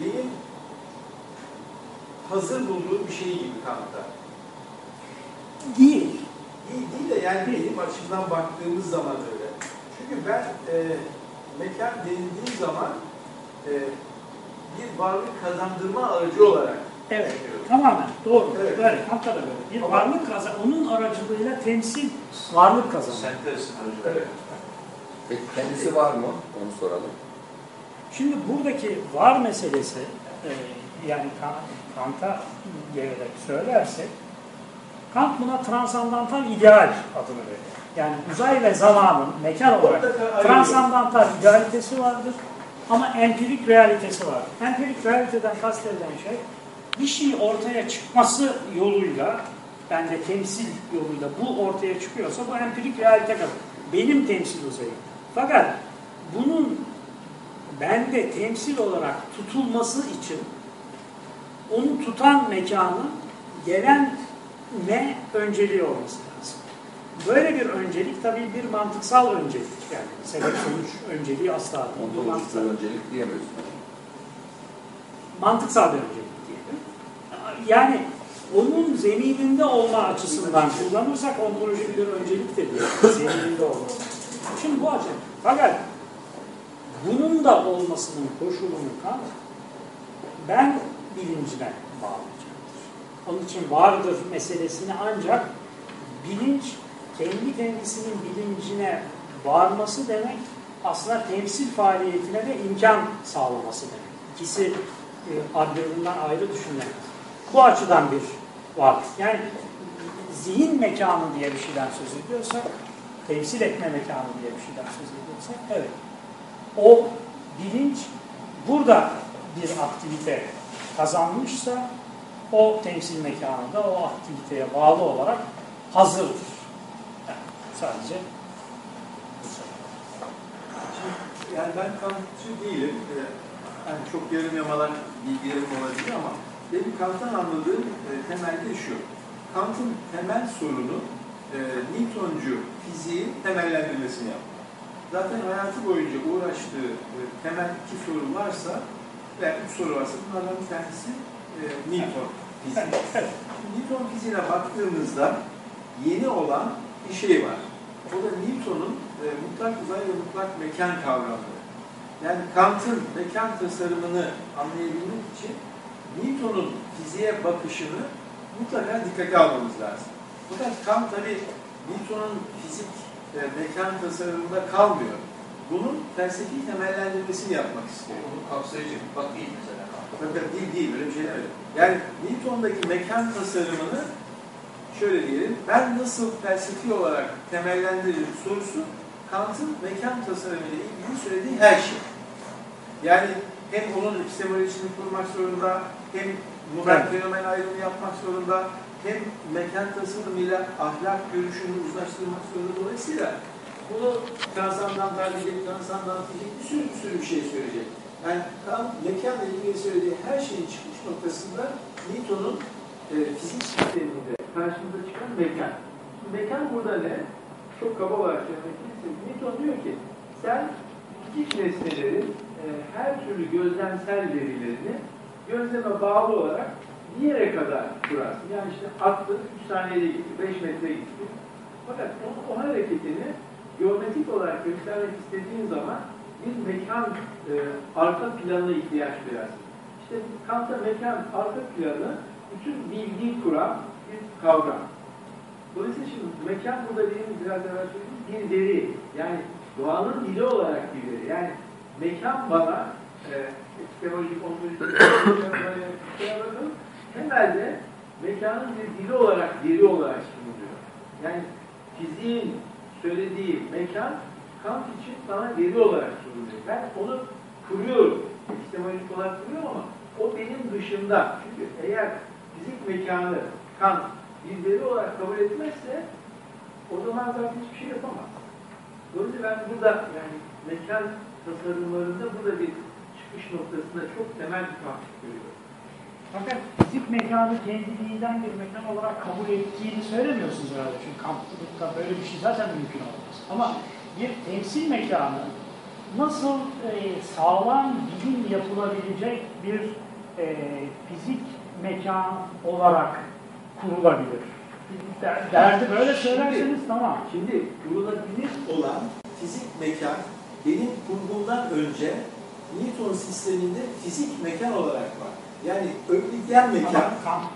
[SPEAKER 4] benim hazır bulduğum bir şey gibi Kant'ta.
[SPEAKER 1] değil.
[SPEAKER 4] Değil, değil de yani benim açımdan baktığımız zaman öyle. Çünkü ben e, mekan denildiği zaman e, bir varlık kazandırma aracı olarak
[SPEAKER 1] Evet,
[SPEAKER 4] düşünüyorum.
[SPEAKER 1] tamamen doğru.
[SPEAKER 4] Evet.
[SPEAKER 1] Böyle, Kant'ta da böyle. Bir
[SPEAKER 4] Ama-
[SPEAKER 1] varlık kazan, onun aracılığıyla temsil varlık kazanır.
[SPEAKER 3] Sentez
[SPEAKER 4] Evet.
[SPEAKER 2] Peki kendisi var mı? Onu soralım.
[SPEAKER 1] Şimdi buradaki var meselesi, e, yani Kant- Kant'a gelerek söylersek, Kant buna transandantal ideal adını veriyor. Yani uzay ve zamanın mekan olarak transandantal idealitesi vardır ama empirik realitesi var. Empirik realiteden kastedilen şey bir şey ortaya çıkması yoluyla, ben de temsil yoluyla bu ortaya çıkıyorsa bu empirik realite kalır. Benim temsil uzayım. Fakat bunun bende temsil olarak tutulması için onu tutan mekanın gelen ne önceliği olması lazım. Böyle bir öncelik tabii bir mantıksal öncelik. Yani sebep sonuç önceliği asla değil. Mantıksal,
[SPEAKER 2] öncelik diyemiyorsun.
[SPEAKER 1] mantıksal bir öncelik diyelim. Yani onun zemininde olma açısından kullanırsak ontolojik bir öncelik de değil. Zemininde olması. Şimdi bu açı. Fakat bunun da olmasının koşulunu Kant ben bilincine bağlayacaktır. Onun için vardır meselesini ancak bilinç kendi kendisinin bilincine varması demek aslında temsil faaliyetine de imkan sağlaması demek. İkisi e, birbirinden ayrı düşünülemez. Bu açıdan bir varlık. Yani zihin mekanı diye bir şeyden söz ediyorsak, temsil etme mekanı diye bir şeyden söz ediyorsak, evet. O bilinç burada bir aktivite kazanmışsa o temsil mekanında o aktiviteye bağlı olarak hazırdır. Sadece.
[SPEAKER 4] Şimdi, yani ben Kantçı değilim. Ee, Yani çok yarım yamalak bilgilerim olabilir ama benim Kant'tan anladığım e, temelde şu. Kant'ın temel sorunu e, Newtoncu fiziğin temellendirmesini yapmak. Zaten hayatı boyunca uğraştığı e, temel iki soru varsa veya üç soru varsa bunlardan bir tanesi e, Newton fiziği. Newton fiziğine baktığımızda yeni olan bir şey var. O da Newton'un e, mutlak uzay ve mutlak mekan kavramları. Yani Kant'ın mekan tasarımını anlayabilmek için Newton'un fiziğe bakışını mutlaka dikkate almamız lazım. Fakat Kant tabi Newton'un fizik e, mekan tasarımında kalmıyor. Bunun felsefi temellendirmesini yapmak istiyor.
[SPEAKER 3] Onu kapsayıcı bir bak değil mesela.
[SPEAKER 4] Fakat değil değil böyle bir şey demedim. Yani Newton'daki mekan tasarımını şöyle diyelim, ben nasıl felsefi olarak temellendiririm sorusu Kant'ın mekan tasarımıyla ilgili söylediği her şey. Yani hem onun epistemolojisini kurmak zorunda, hem modern
[SPEAKER 1] Evet.
[SPEAKER 4] fenomen ayrımı yapmak zorunda, hem mekan tasarımıyla ahlak görüşünü uzlaştırmak zorunda. Dolayısıyla bunu transandantal diyecek, transandantal diyecek, bir sürü bir sürü bir şey söyleyecek. Yani Kant mekanla ilgili söylediği her şeyin çıkış noktasında Newton'un e, fizik sisteminde karşımıza çıkan mekan. Mekan burada ne? Çok kaba olarak söylemek gerekirse Newton diyor ki sen fizik nesnelerin e, her türlü gözlemsel verilerini gözleme bağlı olarak bir yere kadar kurarsın. Yani işte attın 3 saniyede gitti, 5 metre gitti. Fakat o, o hareketini geometrik olarak göstermek istediğin zaman bir mekan e, arka planına ihtiyaç duyarsın. İşte Kant'ta mekan arka planı bütün bilgiyi kuran kavram. Dolayısıyla şimdi mekan burada benim biraz evvel söylediğim bir veri. Yani doğanın dili olarak bir veri. Yani mekan bana e, epistemolojik, ontolojik. Temelde mekanın bir dili olarak, veri olarak sunuluyor. Yani fiziğin söylediği mekan Kant için bana veri olarak sunuluyor. Ben onu kuruyorum. Epistemolojik olarak kuruyorum ama o benim dışımda. Çünkü eğer fizik mekanı Kant bir veri olarak kabul etmezse o zaman zaten hiçbir şey yapamaz. Dolayısıyla ben burada yani mekan tasarımlarında burada bir çıkış noktasında çok temel bir farklılık görüyorum.
[SPEAKER 1] Fakat fizik mekanı kendiliğinden bir mekan olarak kabul ettiğini söylemiyorsunuz herhalde. Çünkü kampçılıkta böyle bir şey zaten mümkün olmaz. Ama bir temsil mekanı nasıl e, sağlam bilim yapılabilecek bir e, fizik mekan olarak kurulabilir? Der- Derdi böyle söylerseniz tamam.
[SPEAKER 4] Şimdi kurulabilir olan fizik mekan benim kurgumdan önce Newton sisteminde fizik mekan olarak var. Yani öklidyen mekan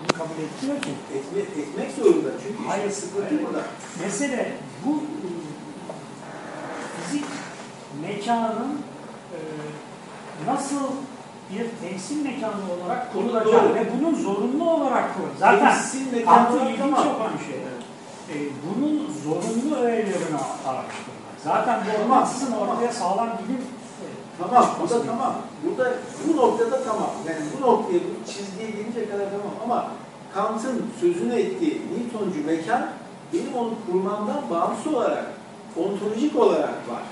[SPEAKER 1] bunu kabul etmiyor ki.
[SPEAKER 4] etme, etmek zorunda. Çünkü işte
[SPEAKER 1] Hayır,
[SPEAKER 4] sıkıntı
[SPEAKER 1] hayır.
[SPEAKER 4] burada.
[SPEAKER 1] Mesele bu e, fizik mekanın e, nasıl bir temsil mekanı olarak kurulacağı
[SPEAKER 4] Doğru.
[SPEAKER 1] ve bunun zorunlu olarak kurulacak. Zaten
[SPEAKER 4] olarak
[SPEAKER 1] ilginç yapan şey. E, bunun zorunlu öğelerini araştırmak. Zaten bu olmaksızın ortaya sağlam bilim e,
[SPEAKER 4] Tamam,
[SPEAKER 1] çıkması
[SPEAKER 4] burada tamam. Burada bu noktada tamam. Yani bu noktaya, bu çizgiye gelince kadar tamam. Ama Kant'ın sözünü ettiği Newtoncu mekan benim onu kurmamdan bağımsız olarak, ontolojik olarak var.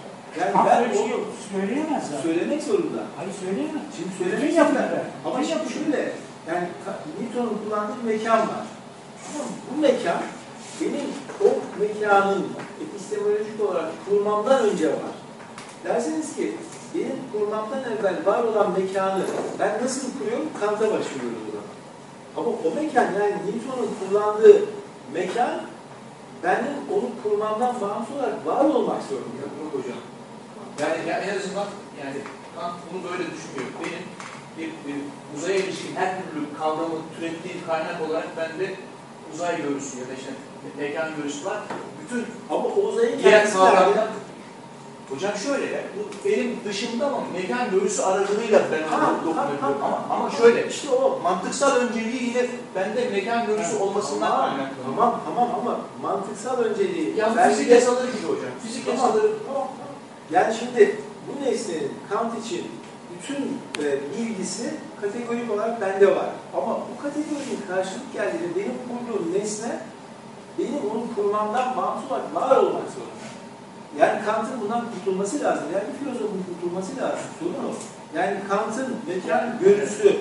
[SPEAKER 4] Yani
[SPEAKER 1] Kant
[SPEAKER 4] ben
[SPEAKER 1] böyle bir şey yok. Söyleyemez zaten.
[SPEAKER 4] söylemek zorunda.
[SPEAKER 1] Hayır söyleyemez.
[SPEAKER 4] Şimdi
[SPEAKER 1] Bütün
[SPEAKER 4] söylemek
[SPEAKER 1] yapıyor
[SPEAKER 4] zorunda. Ama
[SPEAKER 1] Bütün
[SPEAKER 4] şimdi şöyle, yani Newton'un kullandığı bir mekan var. Ama bu mekan benim o mekanın epistemolojik olarak kurmamdan önce var. Derseniz ki benim kurmamdan evvel var olan mekanı ben nasıl kuruyorum? Kant'a başvuruyorum o zaman. Ama o mekan yani Newton'un kullandığı mekan benim onu kurmamdan bağımsız olarak var olmak zorunda.
[SPEAKER 3] Yok hocam. Yani ya en azından yani Kant bunu böyle düşünmüyor. Benim bir, bir uzaya ilişkin her türlü kavramı türettiğim kaynak olarak bende uzay görüsü ya da işte mekan görüsü var. Bütün
[SPEAKER 4] Ama o uzayın kendisi
[SPEAKER 3] kavramlar Hocam şöyle ya, bu benim dışımda ama mekan görüsü aracılığıyla ben
[SPEAKER 4] Ha,
[SPEAKER 3] onu dokunuyorum.
[SPEAKER 4] ha, ha,
[SPEAKER 3] Ama, ama
[SPEAKER 4] ha,
[SPEAKER 3] şöyle,
[SPEAKER 4] işte o
[SPEAKER 3] mantıksal önceliği yine bende mekan görüsü olmasından
[SPEAKER 4] Tamam,
[SPEAKER 3] kaynaklanıyor.
[SPEAKER 4] Tamam tamam ama mantıksal önceliği.
[SPEAKER 3] Yani
[SPEAKER 4] belki
[SPEAKER 3] fizik yasaları gibi hocam. Fizik
[SPEAKER 4] Tamam,
[SPEAKER 3] yasaları
[SPEAKER 4] tamam, tamam. Yani şimdi bu nesnenin Kant için bütün e, bilgisi kategorik olarak bende var. Ama bu kategorinin karşılık geldiğinde benim kurduğum nesne benim onu kurmamdan bağımsız olarak var olmak zorunda. Yani Kant'ın bundan kurtulması lazım. Yani bir filozofun kurtulması lazım. Sorun o. Yani Kant'ın mekan görüsü,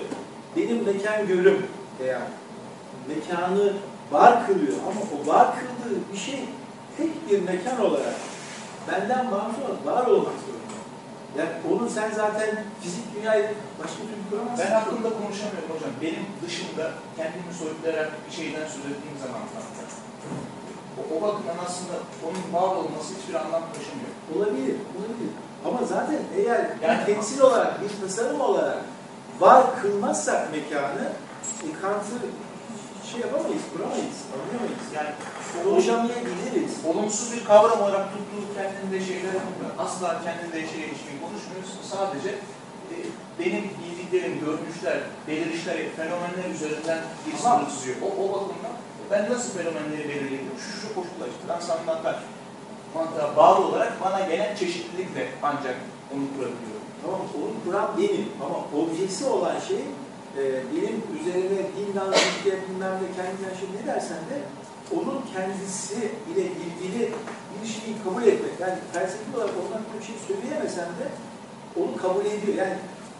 [SPEAKER 4] benim mekan görüm veya mekanı var kılıyor ama o var kıldığı bir şey tek bir mekan olarak benden bağımsız olarak var olmak zorunda. Yani onu sen zaten fizik dünyayı başka türlü kuramazsın.
[SPEAKER 3] Ben hakkında konuşamıyorum hocam. Benim dışımda kendimi soyutlayarak bir şeyden söz ettiğim zaman hatta. O, o bakımdan aslında onun var olması hiçbir anlam taşımıyor.
[SPEAKER 4] Olabilir, olabilir. Ama zaten eğer
[SPEAKER 3] Yani-
[SPEAKER 4] bir temsil olarak, bir tasarım olarak var kılmazsak mekanı, e, Kant'ı şey yapamayız, kuramayız, anlayamayız.
[SPEAKER 3] Yani
[SPEAKER 4] Konuşamayabiliriz.
[SPEAKER 3] olumsuz bir kavram olarak tuttuğu kendinde şeyler. Asla kendinde şeye ilişkin konuşmuyoruz. Sadece e, benim bildiklerim, görmüşler, belirişler, fenomenler üzerinden bir sınır çiziyor. O, o bakımdan ben nasıl fenomenleri belirleyebilirim? Şu şu koşullar işte transandlantal mantığa bağlı olarak bana gelen çeşitlilikle ancak onu kurabiliyorum.
[SPEAKER 4] Tamam, onu kuran benim ama objesi olan şey e, benim üzerine dindan, zihniye, bilmem ne kendinden şey ne dersen de onun kendisi ile ilgili bir şeyi kabul etmek. Yani felsefi olarak ondan bir şey söyleyemesen de onu kabul ediyor. Yani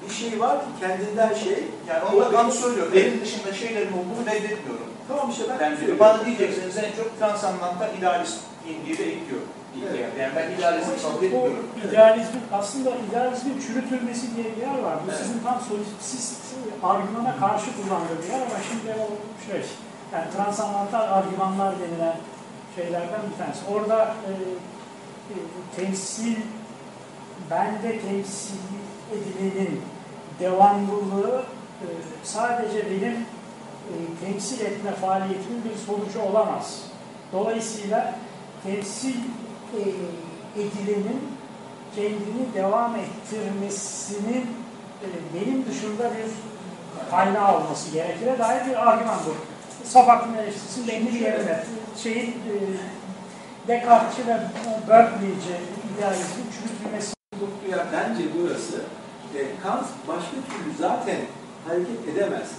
[SPEAKER 4] bir şey var ki kendinden şey,
[SPEAKER 3] Yani onu da Kant
[SPEAKER 4] benim-
[SPEAKER 3] dışında şeylerin olduğunu reddetmiyorum.
[SPEAKER 4] Tamam işte ben,
[SPEAKER 3] Ben
[SPEAKER 4] söylüyorum.
[SPEAKER 3] bana diyeceksiniz en çok transandantal idealist diye de ekliyor.
[SPEAKER 4] Evet.
[SPEAKER 3] Yani ben idealizmi kabul etmiyorum.
[SPEAKER 1] idealizmin aslında idealizmin çürütülmesi diye bir yer var. Bu
[SPEAKER 3] Evet.
[SPEAKER 1] sizin tam solipsist argümana karşı kullandığı bir yer ama şimdi o şey yani transandantal argümanlar denilen şeylerden bir tanesi. Orada e, e, temsil bende temsil edilenin devamlılığı e, sadece benim e, temsil etme faaliyetimin bir sonucu olamaz. Dolayısıyla temsil e, edilenin kendini devam ettirmesinin e, benim dışında bir kaynağı olması gerekire dair bir argüman bu. Saf aklın eleştirisinin belli bir yerine şeyin e, Descartes'çi ve Berkeley'ci idealizmin çürütülmesi
[SPEAKER 4] bence burası e, Kant başka türlü zaten hareket edemez.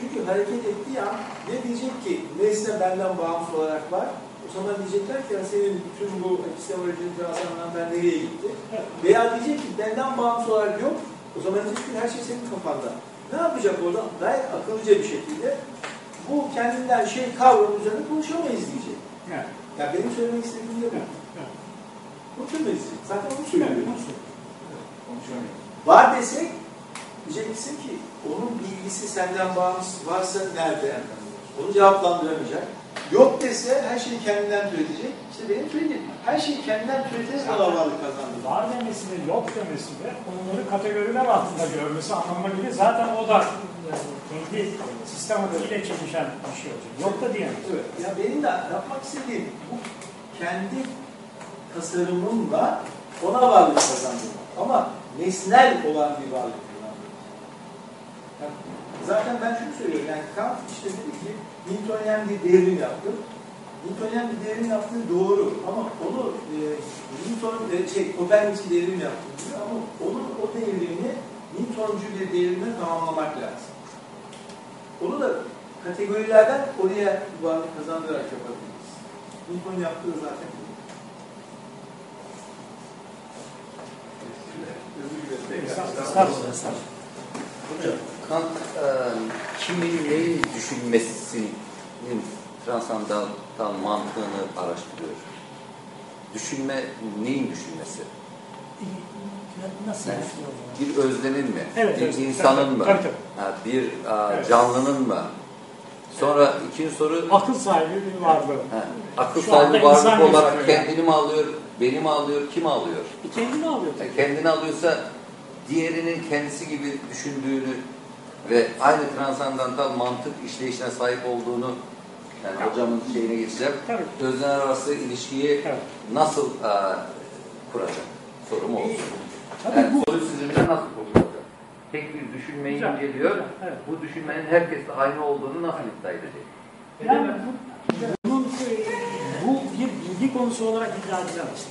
[SPEAKER 4] Çünkü hareket ettiği an ne diyecek ki nesne benden bağımsız olarak var. Zaman diyecekler ki ya senin bütün bu epistemolojinin transformasyonundan ben nereye gitti? Veya diyecek ki benden bağımsız olarak yok. O zaman diyecek ki her şey senin kafanda. Ne yapacak orada? Gayet akıllıca bir şekilde bu kendinden şey kavramı üzerine konuşamayız diyecek.
[SPEAKER 1] Evet.
[SPEAKER 4] Ya benim söylemek istediğim de bu.
[SPEAKER 1] Evet.
[SPEAKER 4] Konuşamayız. Zaten onu söylüyorum.
[SPEAKER 3] Konuşamıyorum.
[SPEAKER 4] Var desek diyeceksin ki onun bilgisi senden bağımsız varsa nerede? Onu cevaplandıramayacak. Yok dese her şeyi kendinden türetecek. İşte benim söylediğim her şeyi kendinden türeterek bana varlık kazandı.
[SPEAKER 1] Var demesi ve yok demesi de onları kategoriler altında görmesi anlamına gelir. Zaten o da kendi sistematiğiyle çelişen bir şey olacak. Yok da diyemez.
[SPEAKER 4] Evet. Ya benim de yapmak istediğim bu kendi tasarımımla ona varlık kazandırmak. Ama nesnel olan bir varlık kazandırmak. Yani zaten ben şunu söylüyorum. Yani Kant işte dedi ki Newtonian bir devrim yaptı. Newtonian bir devrim yaptığı doğru ama onu e, Newton e, şey Kopernik'in devrim yaptı diyor ama onun o devrimini Newtoncu bir devrime tamamlamak lazım. Onu da kategorilerden oraya varlık kazandırarak yapabiliriz. Newton yaptığı zaten bu. Özür dilerim.
[SPEAKER 1] Estağfurullah, estağfurullah.
[SPEAKER 2] Hocam, Kant e, kimin neyin düşünmesinin transandantal mantığını araştırıyor. Düşünme neyin düşünmesi?
[SPEAKER 1] Nasıl
[SPEAKER 2] Yani bir öznenin mi?
[SPEAKER 1] Evet,
[SPEAKER 2] bir
[SPEAKER 1] evet.
[SPEAKER 2] insanın
[SPEAKER 1] Tabii,
[SPEAKER 2] mı?
[SPEAKER 1] tabii, tabii.
[SPEAKER 2] Ha, bir e,
[SPEAKER 1] Evet.
[SPEAKER 2] canlının mı? Sonra ikinci soru
[SPEAKER 1] Akıl sahibi bir varlığı.
[SPEAKER 2] ha, akıl
[SPEAKER 1] Şu
[SPEAKER 2] sahibi varlık olarak
[SPEAKER 1] yani.
[SPEAKER 2] kendini mi alıyor, beni mi alıyor, kim alıyor?
[SPEAKER 1] E kendini alıyor tabii.
[SPEAKER 2] Yani kendini alıyorsa diğerinin kendisi gibi düşündüğünü ve aynı transandantal mantık işleyişine sahip olduğunu yani hocamın şeyine geçeceğim.
[SPEAKER 1] Tabii.
[SPEAKER 2] Özneler arası ilişkiyi
[SPEAKER 1] Evet.
[SPEAKER 2] nasıl e, kuracak? Sorum olsun.
[SPEAKER 1] Tabii
[SPEAKER 2] Yani
[SPEAKER 1] bu
[SPEAKER 2] soru sizinle nasıl kurulacak? Tek bir düşünmeyi
[SPEAKER 1] Güzel,
[SPEAKER 2] inceliyor.
[SPEAKER 1] evet.
[SPEAKER 2] Bu düşünmenin herkesle aynı olduğunu nasıl iddia edecek?
[SPEAKER 1] Yani bu, bunun, bu bir bilgi konusu olarak iddia edilemez.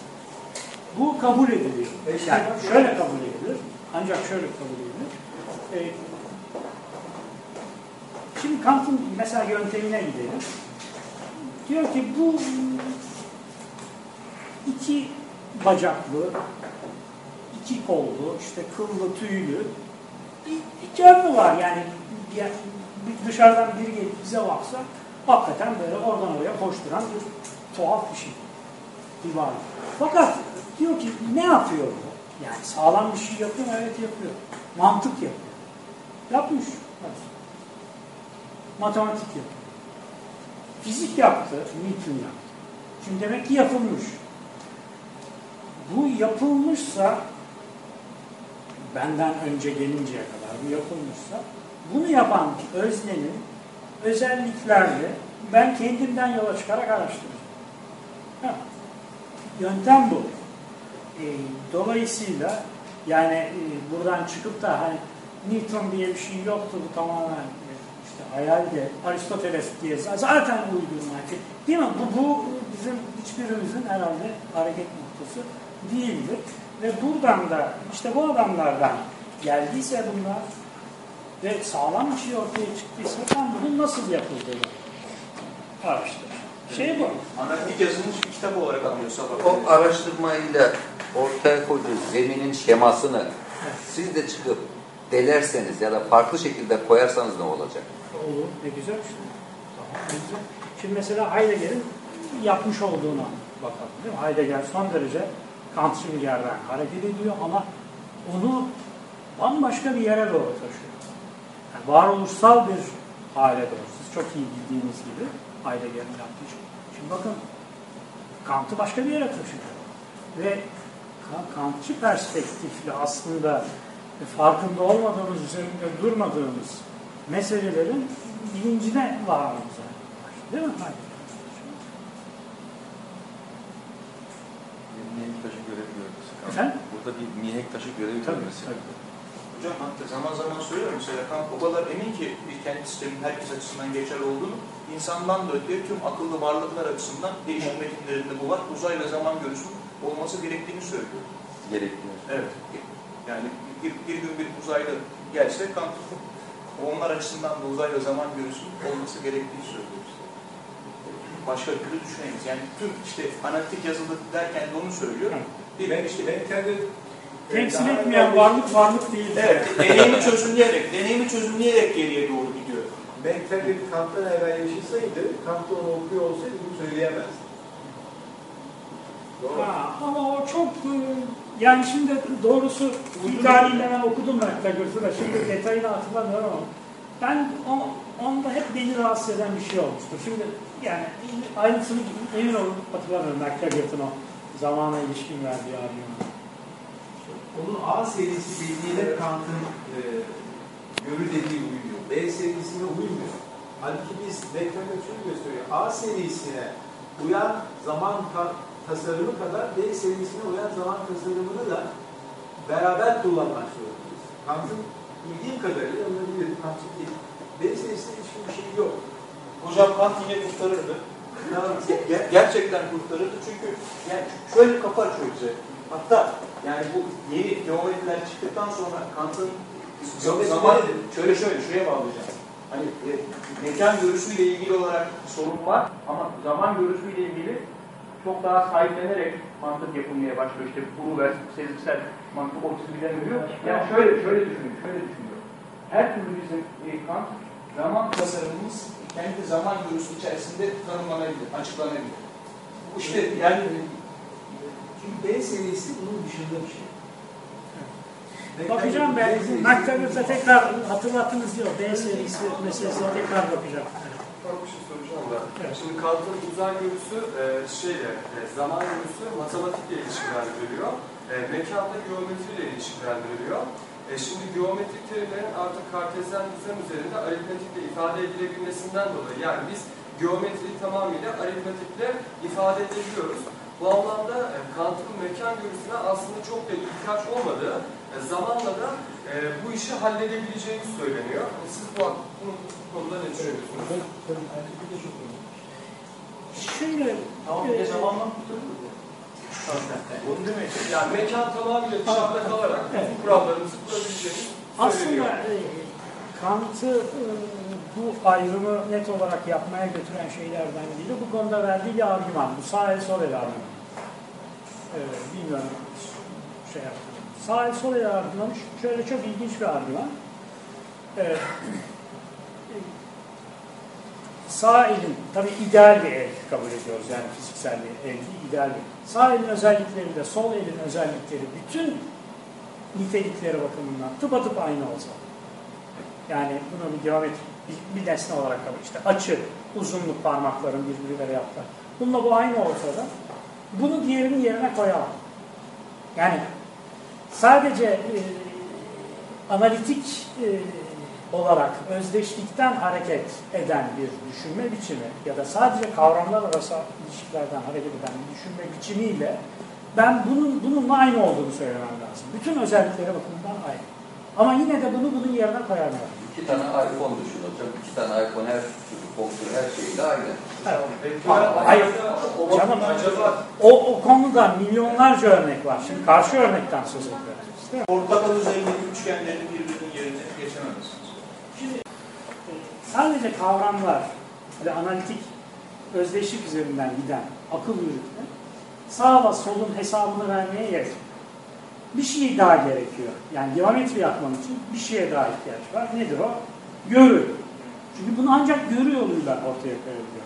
[SPEAKER 1] Bu kabul ediliyor. Yani şöyle kabul edilir. Ancak şöyle kabul edilir. E, şimdi Kant'ın mesela yöntemine gidelim. Diyor ki bu iki bacaklı, iki kollu, işte kıllı, tüylü bir, canlı var yani dışarıdan biri gelip bize baksa hakikaten böyle oradan oraya koşturan bir tuhaf bir şey. Bir varlık. Fakat diyor ki ne yapıyor bu? Yani sağlam bir şey yapıyor mu? Evet yapıyor. Mantık yapıyor. Yapmış. Matematik yapıyor. Fizik yaptı, Newton yaptı. Şimdi demek ki yapılmış. Bu yapılmışsa benden önce gelinceye kadar bu yapılmışsa bunu yapan öznenin özelliklerini ben kendimden yola çıkarak araştıracağım. Ha. Yöntem bu. E, dolayısıyla yani e, buradan çıkıp da hani Newton diye bir şey yoktu bu tamamen e, işte hayalde Aristoteles diye zaten uydurma. Değil mi? Bu, bu bizim hiçbirimizin herhalde hareket noktası değildir. Ve buradan da işte bu adamlardan geldiyse bunlar ve sağlam bir şey ortaya çıktıysa ben bunun nasıl yapıldığını araştır. Şey bu.
[SPEAKER 3] Analitik yazılmış bir kitap olarak anlıyor Sabah.
[SPEAKER 2] O araştırmayla ortaya koyduğu zeminin şemasını siz de çıkıp delerseniz ya da farklı şekilde koyarsanız ne olacak?
[SPEAKER 1] Olur. Ne güzel işte. Şimdi mesela Heidegger'in yapmış olduğuna bakalım değil mi? Heidegger son derece Kantçı bir yerden hareket ediyor ama onu bambaşka bir yere doğru taşıyor. Yani varoluşsal bir hale doğru. Siz çok iyi bildiğiniz gibi Heidegger'in yaptığı şey. Şimdi bakın Kant'ı başka bir yere taşıyor. Ve Ka- Kantçı perspektifle aslında farkında olmadığımız, üzerinde durmadığımız meselelerin bilincine başlıyor. Değil mi? Hayır.
[SPEAKER 5] Bir mihenk taşı görevi görmesi.
[SPEAKER 1] Efendim?
[SPEAKER 5] Burada bir mihenk taşı görevi
[SPEAKER 1] Tabii,
[SPEAKER 5] görmesi.
[SPEAKER 1] tabii.
[SPEAKER 3] Hocam hatta zaman zaman söylüyorum mesela Kant o kadar emin ki bir kendi sistemin herkes açısından geçer olduğunu insandan da öte tüm akıllı varlıklar açısından değişim metinlerinde bu var. Uzay ve zaman görüşünün olması gerektiğini söylüyor.
[SPEAKER 5] Gerektiğini.
[SPEAKER 3] Evet. Yani bir, bir gün bir uzaylı gelse Kant onlar açısından da uzay ve zaman görüşünün olması gerektiğini söylüyor işte. Başka türlü düşünemeyiz. Yani tüm işte analitik yazılı derken de onu söylüyor. Bir
[SPEAKER 4] Ben
[SPEAKER 3] işte
[SPEAKER 4] ben kendi
[SPEAKER 1] Temsil etmeyen varlık varlık değil.
[SPEAKER 3] Evet, deneyimi çözümleyerek, deneyimi çözümleyerek geriye doğru gidiyor.
[SPEAKER 4] Ben kendi Kant'tan evvel yaşasaydı, Kant onu okuyor olsaydı bunu söyleyemezdi. Doğru.
[SPEAKER 1] Ha, ama o çok e, yani şimdi doğrusu haliyle ben okudum ben götüre. Şimdi detayını hatırlamıyorum ama ben o, onda hep beni rahatsız eden bir şey olmuştur. Şimdi yani ayrıntısını emin olun hatırlamıyorum McTaggart'ın o zamana ilişkin verdiği argümanı.
[SPEAKER 4] Onun A serisi bildiğiyle Kant'ın e, görü dediği uyuyor. B serisine uymuyor. Halbuki biz Descartes şunu gösteriyor. A serisine uyan zaman tasarımı kadar B serisine uyan zaman tasarımını da beraber kullanmak zorundayız. Kant'ın bildiğim kadarıyla anlayabilirim. Kant'ın değil. B serisinde hiçbir şey yok.
[SPEAKER 3] Hocam Kant yine kurtarırdı. Ger- gerçekten kurtarırdı çünkü yani şöyle kapı açıyor bize. Hatta yani bu yeni geometriler çıktıktan sonra Kant'ın zaman şöyle şöyle şuraya bağlayacağım. Hani e, mekan görüşüyle ilgili olarak sorun var ama zaman görüşüyle ilgili çok daha sahiplenerek mantık yapılmaya başlıyor. İşte bu ve sezgisel mantık o çizgiden görüyor. Yani şöyle şöyle düşünün, şöyle düşünüyor. Her türlü bizim e, Kant zaman tasarımımız kendi zaman görüşü içerisinde tanımlanabilir, açıklanabilir. Bu işte yani
[SPEAKER 4] Çünkü B serisi bunun dışında bir şey.
[SPEAKER 1] Bakacağım ben. McTaggart'a tekrar hatırlattınız diyor. B serisi meselesine tekrar bakacağım.
[SPEAKER 6] Ufak bir şey soracağım da.
[SPEAKER 1] Evet.
[SPEAKER 6] Şimdi Kant'ın uzay görüsü e, şeyle, e, zaman görüsü matematikle ilişkilendiriliyor. E, mekanda geometriyle ilişkilendiriliyor. E, şimdi geometrik terimlerin artık kartezyen düzen üzerinde aritmetikle ifade edilebilmesinden dolayı yani biz geometriyi tamamıyla aritmetikle ifade edebiliyoruz. Bu anlamda e, Kant'ın mekan görüsüne aslında çok da ihtiyaç olmadığı, e, zamanla da e, bu işi halledebileceğini söyleniyor. Siz bu, bu konuda ne düşünüyorsunuz?
[SPEAKER 1] Şimdi
[SPEAKER 3] tamam bir de zamanla. Onu demek.
[SPEAKER 6] Yani mekan tamamıyla dışarıda kalarak
[SPEAKER 1] Evet.
[SPEAKER 6] bu kurallarımızı kurabileceğini
[SPEAKER 1] Aslında e, Kant'ı e, bu ayrımı net olarak yapmaya götüren şeylerden biri bu konuda verdiği bir argüman. Bu sağ el sol el argümanı. E, bilmiyorum şey yaptım. Sağ sol el argümanı şöyle çok ilginç bir argüman. E, e, sağ elin, tabi ideal bir el kabul ediyoruz yani fiziksel bir el değil, ideal bir. Sağ elin özellikleriyle sol elin özellikleri bütün nitelikleri bakımından tıpatıp aynı olsa. Yani bunu bir geometrik bir, bir nesne olarak kabul işte açı, uzunluk parmakların birbirine yaptılar. Bununla bu aynı ortada. Bunu diğerinin yerine koyalım. Yani sadece e, analitik e, olarak özdeşlikten hareket eden bir düşünme biçimi ya da sadece kavramlar arası ilişkilerden hareket eden bir düşünme biçimiyle ben bunun bununla aynı olduğunu söylemem lazım. Bütün özellikleri bakımından aynı. Ama yine de bunu bunun yerine koyamıyorum.
[SPEAKER 2] İki tane iPhone düşün hocam. İki tane iPhone her türlü her şeyle aynı.
[SPEAKER 1] Hayır. Canım, O, o konuda milyonlarca örnek var. Şimdi karşı örnekten söz ediyoruz.
[SPEAKER 3] Portakal üzerindeki üçgenlerin birbirinin yerine geçemezsiniz.
[SPEAKER 1] Şimdi sadece kavramlar ve analitik özdeşlik üzerinden giden akıl yürütme sağla solun hesabını vermeye yetmiyor. Bir şey daha gerekiyor. Yani geometri yapman için bir şeye daha ihtiyaç var. Nedir o? Görü. Çünkü bunu ancak görü yoluyla ortaya koyabiliyorlar.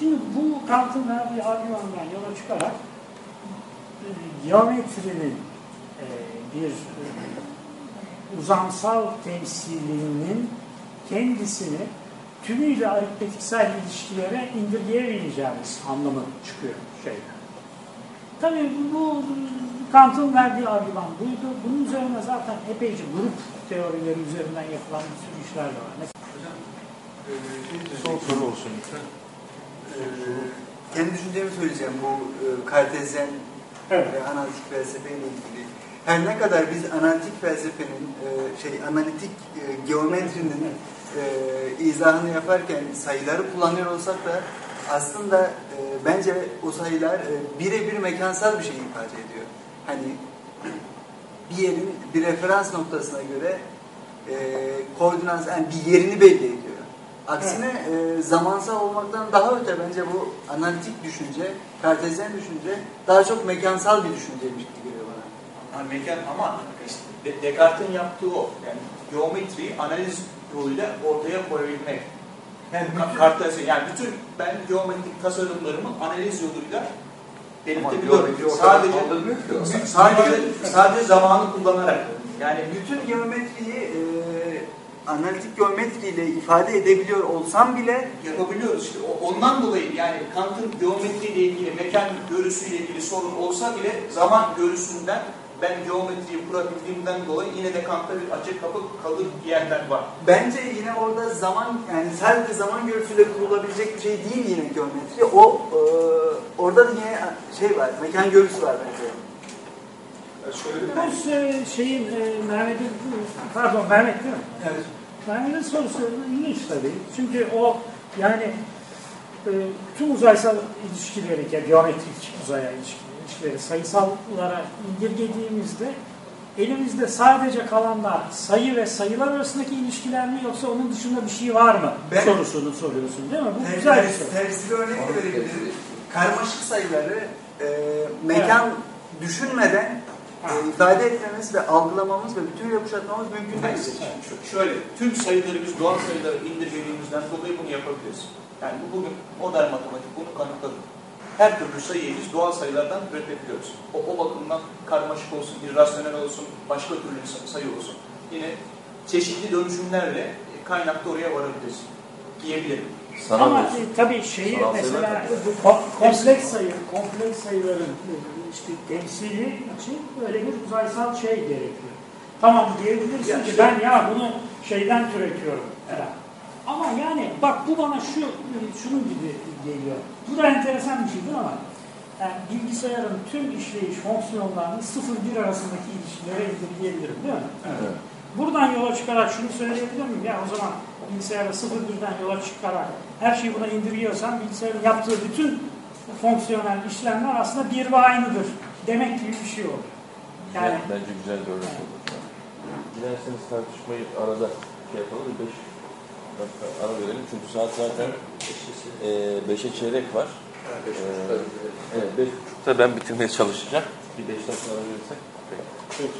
[SPEAKER 1] Şimdi bu Kant'ın verdiği argümandan yola çıkarak e, geometrinin e, bir e, uzamsal temsilinin kendisini tümüyle aritmetiksel ilişkilere indirgeyemeyeceğimiz anlamı çıkıyor şeyden. Tabii bu Kant'ın verdiği argüman buydu. Bunun üzerine zaten epeyce grup teorileri üzerinden yapılan bir sürü işler de var. Mesela
[SPEAKER 5] Son soru olsun lütfen.
[SPEAKER 7] Ee, kendi düşüncemi söyleyeceğim bu e, kartezyen
[SPEAKER 1] Evet.
[SPEAKER 7] ve analitik felsefeyle ilgili. Her ne kadar biz analitik felsefenin e, şey analitik e, geometrinin e, izahını yaparken sayıları kullanıyor olsak da aslında e, bence o sayılar e, birebir mekansal bir şey ifade ediyor. Hani bir yerin bir referans noktasına göre e, koordinat yani bir yerini belli ediyor. Aksine e, zamansal olmaktan daha öte bence bu analitik düşünce, kartezyen düşünce daha çok mekansal bir düşünceymiş gibi geliyor bana.
[SPEAKER 3] Ha, mekan ama işte De- Descartes'in yaptığı o. Yani geometriyi analiz yoluyla ortaya koyabilmek. Yani Kartezyen yani bütün ben geometrik tasarımlarımı analiz yoluyla belirtebiliyorum. Sadece sadece sadece zamanı kullanarak. Yani
[SPEAKER 7] Bütün geometriyi e, analitik geometriyle ifade edebiliyor olsam bile
[SPEAKER 3] yapabiliyoruz işte. Ondan dolayı yani Kant'ın geometriyle ilgili, mekan görüsüyle ilgili sorun olsa bile zaman görüsünden ben geometriyi kurabildiğimden dolayı yine de Kant'ta bir açık kapı kalır diyenler var.
[SPEAKER 7] bence yine orada zaman yani sadece zaman görüntüsüyle kurulabilecek bir şey değil yine geometri. O e, orada da yine şey var, mekan görüsü var bence.
[SPEAKER 6] Şöyle bir
[SPEAKER 1] bu e, şeyin e, Mehmet'in pardon Mehmet değil mi?
[SPEAKER 7] Evet.
[SPEAKER 1] Mehmet'in sorusu ilginç tabii. Çünkü o yani e, tüm uzaysal ilişkileri, yani geometrik uzaya ilişkileri, ilişkileri sayısallara indirgediğimizde elimizde sadece kalanlar sayı ve sayılar arasındaki ilişkiler mi yoksa onun dışında bir şey var mı
[SPEAKER 7] Ben-
[SPEAKER 1] sorusunu soruyorsun değil mi? Bu
[SPEAKER 7] Ter-
[SPEAKER 1] güzel bir soru.
[SPEAKER 7] tersi bir örnek de verebilirim. Karmaşık sayıları e, mekan düşünmeden
[SPEAKER 1] Ha.
[SPEAKER 7] E, ifade etmemiz ve algılamamız ve bütünüyle kuşatmamız mümkün değil.
[SPEAKER 3] Şöyle, tüm sayıları biz doğal sayılara indirgediğimizden dolayı bunu yapabiliriz. Yani bu bugün modern matematik bunu kanıtladı. Her türlü sayıyı biz doğal sayılardan üretebiliyoruz. O, o bakımdan karmaşık olsun, irrasyonel olsun, başka türlü say- sayı olsun. Yine çeşitli dönüşümlerle e, kaynakta oraya varabiliriz diyebilirim.
[SPEAKER 2] Sanal
[SPEAKER 1] Ama e, tabii şeyi
[SPEAKER 2] Sanal
[SPEAKER 1] mesela bu ko- kompleks sayı, kompleks sayıların işte temsili için böyle bir uzaysal şey gerekiyor. Tamam diyebilirsin
[SPEAKER 3] Ya
[SPEAKER 1] ki
[SPEAKER 3] şey-
[SPEAKER 1] ben ya bunu şeyden türetiyorum falan. Ama yani bak bu bana şu şunun gibi geliyor. Bu da enteresan bir şeydir ama yani bilgisayarın tüm işleyiş fonksiyonlarını 0-1 arasındaki ilişkilere indirgeyebilirim değil mi?
[SPEAKER 2] Evet.
[SPEAKER 1] Buradan yola çıkarak şunu söyleyebilir miyim? Ya o zaman bilgisayarda 0-1'den yola çıkarak her şeyi buna indiriyorsan bilgisayarın yaptığı bütün fonksiyonel işlemler aslında bir ve aynıdır demek gibi bir şey olur. Yani
[SPEAKER 5] Bence güzel bir örnek olur. Dilerseniz tartışmayı arada şey yapalım. 5 dakika ara verelim. Çünkü saat zaten 5'e çeyrek var.
[SPEAKER 2] Beş
[SPEAKER 5] Ee,
[SPEAKER 2] buçukta.
[SPEAKER 5] Evet 5.30'da ben bitirmeye çalışacağım. Bir 5 dakika ara verirsek. Peki.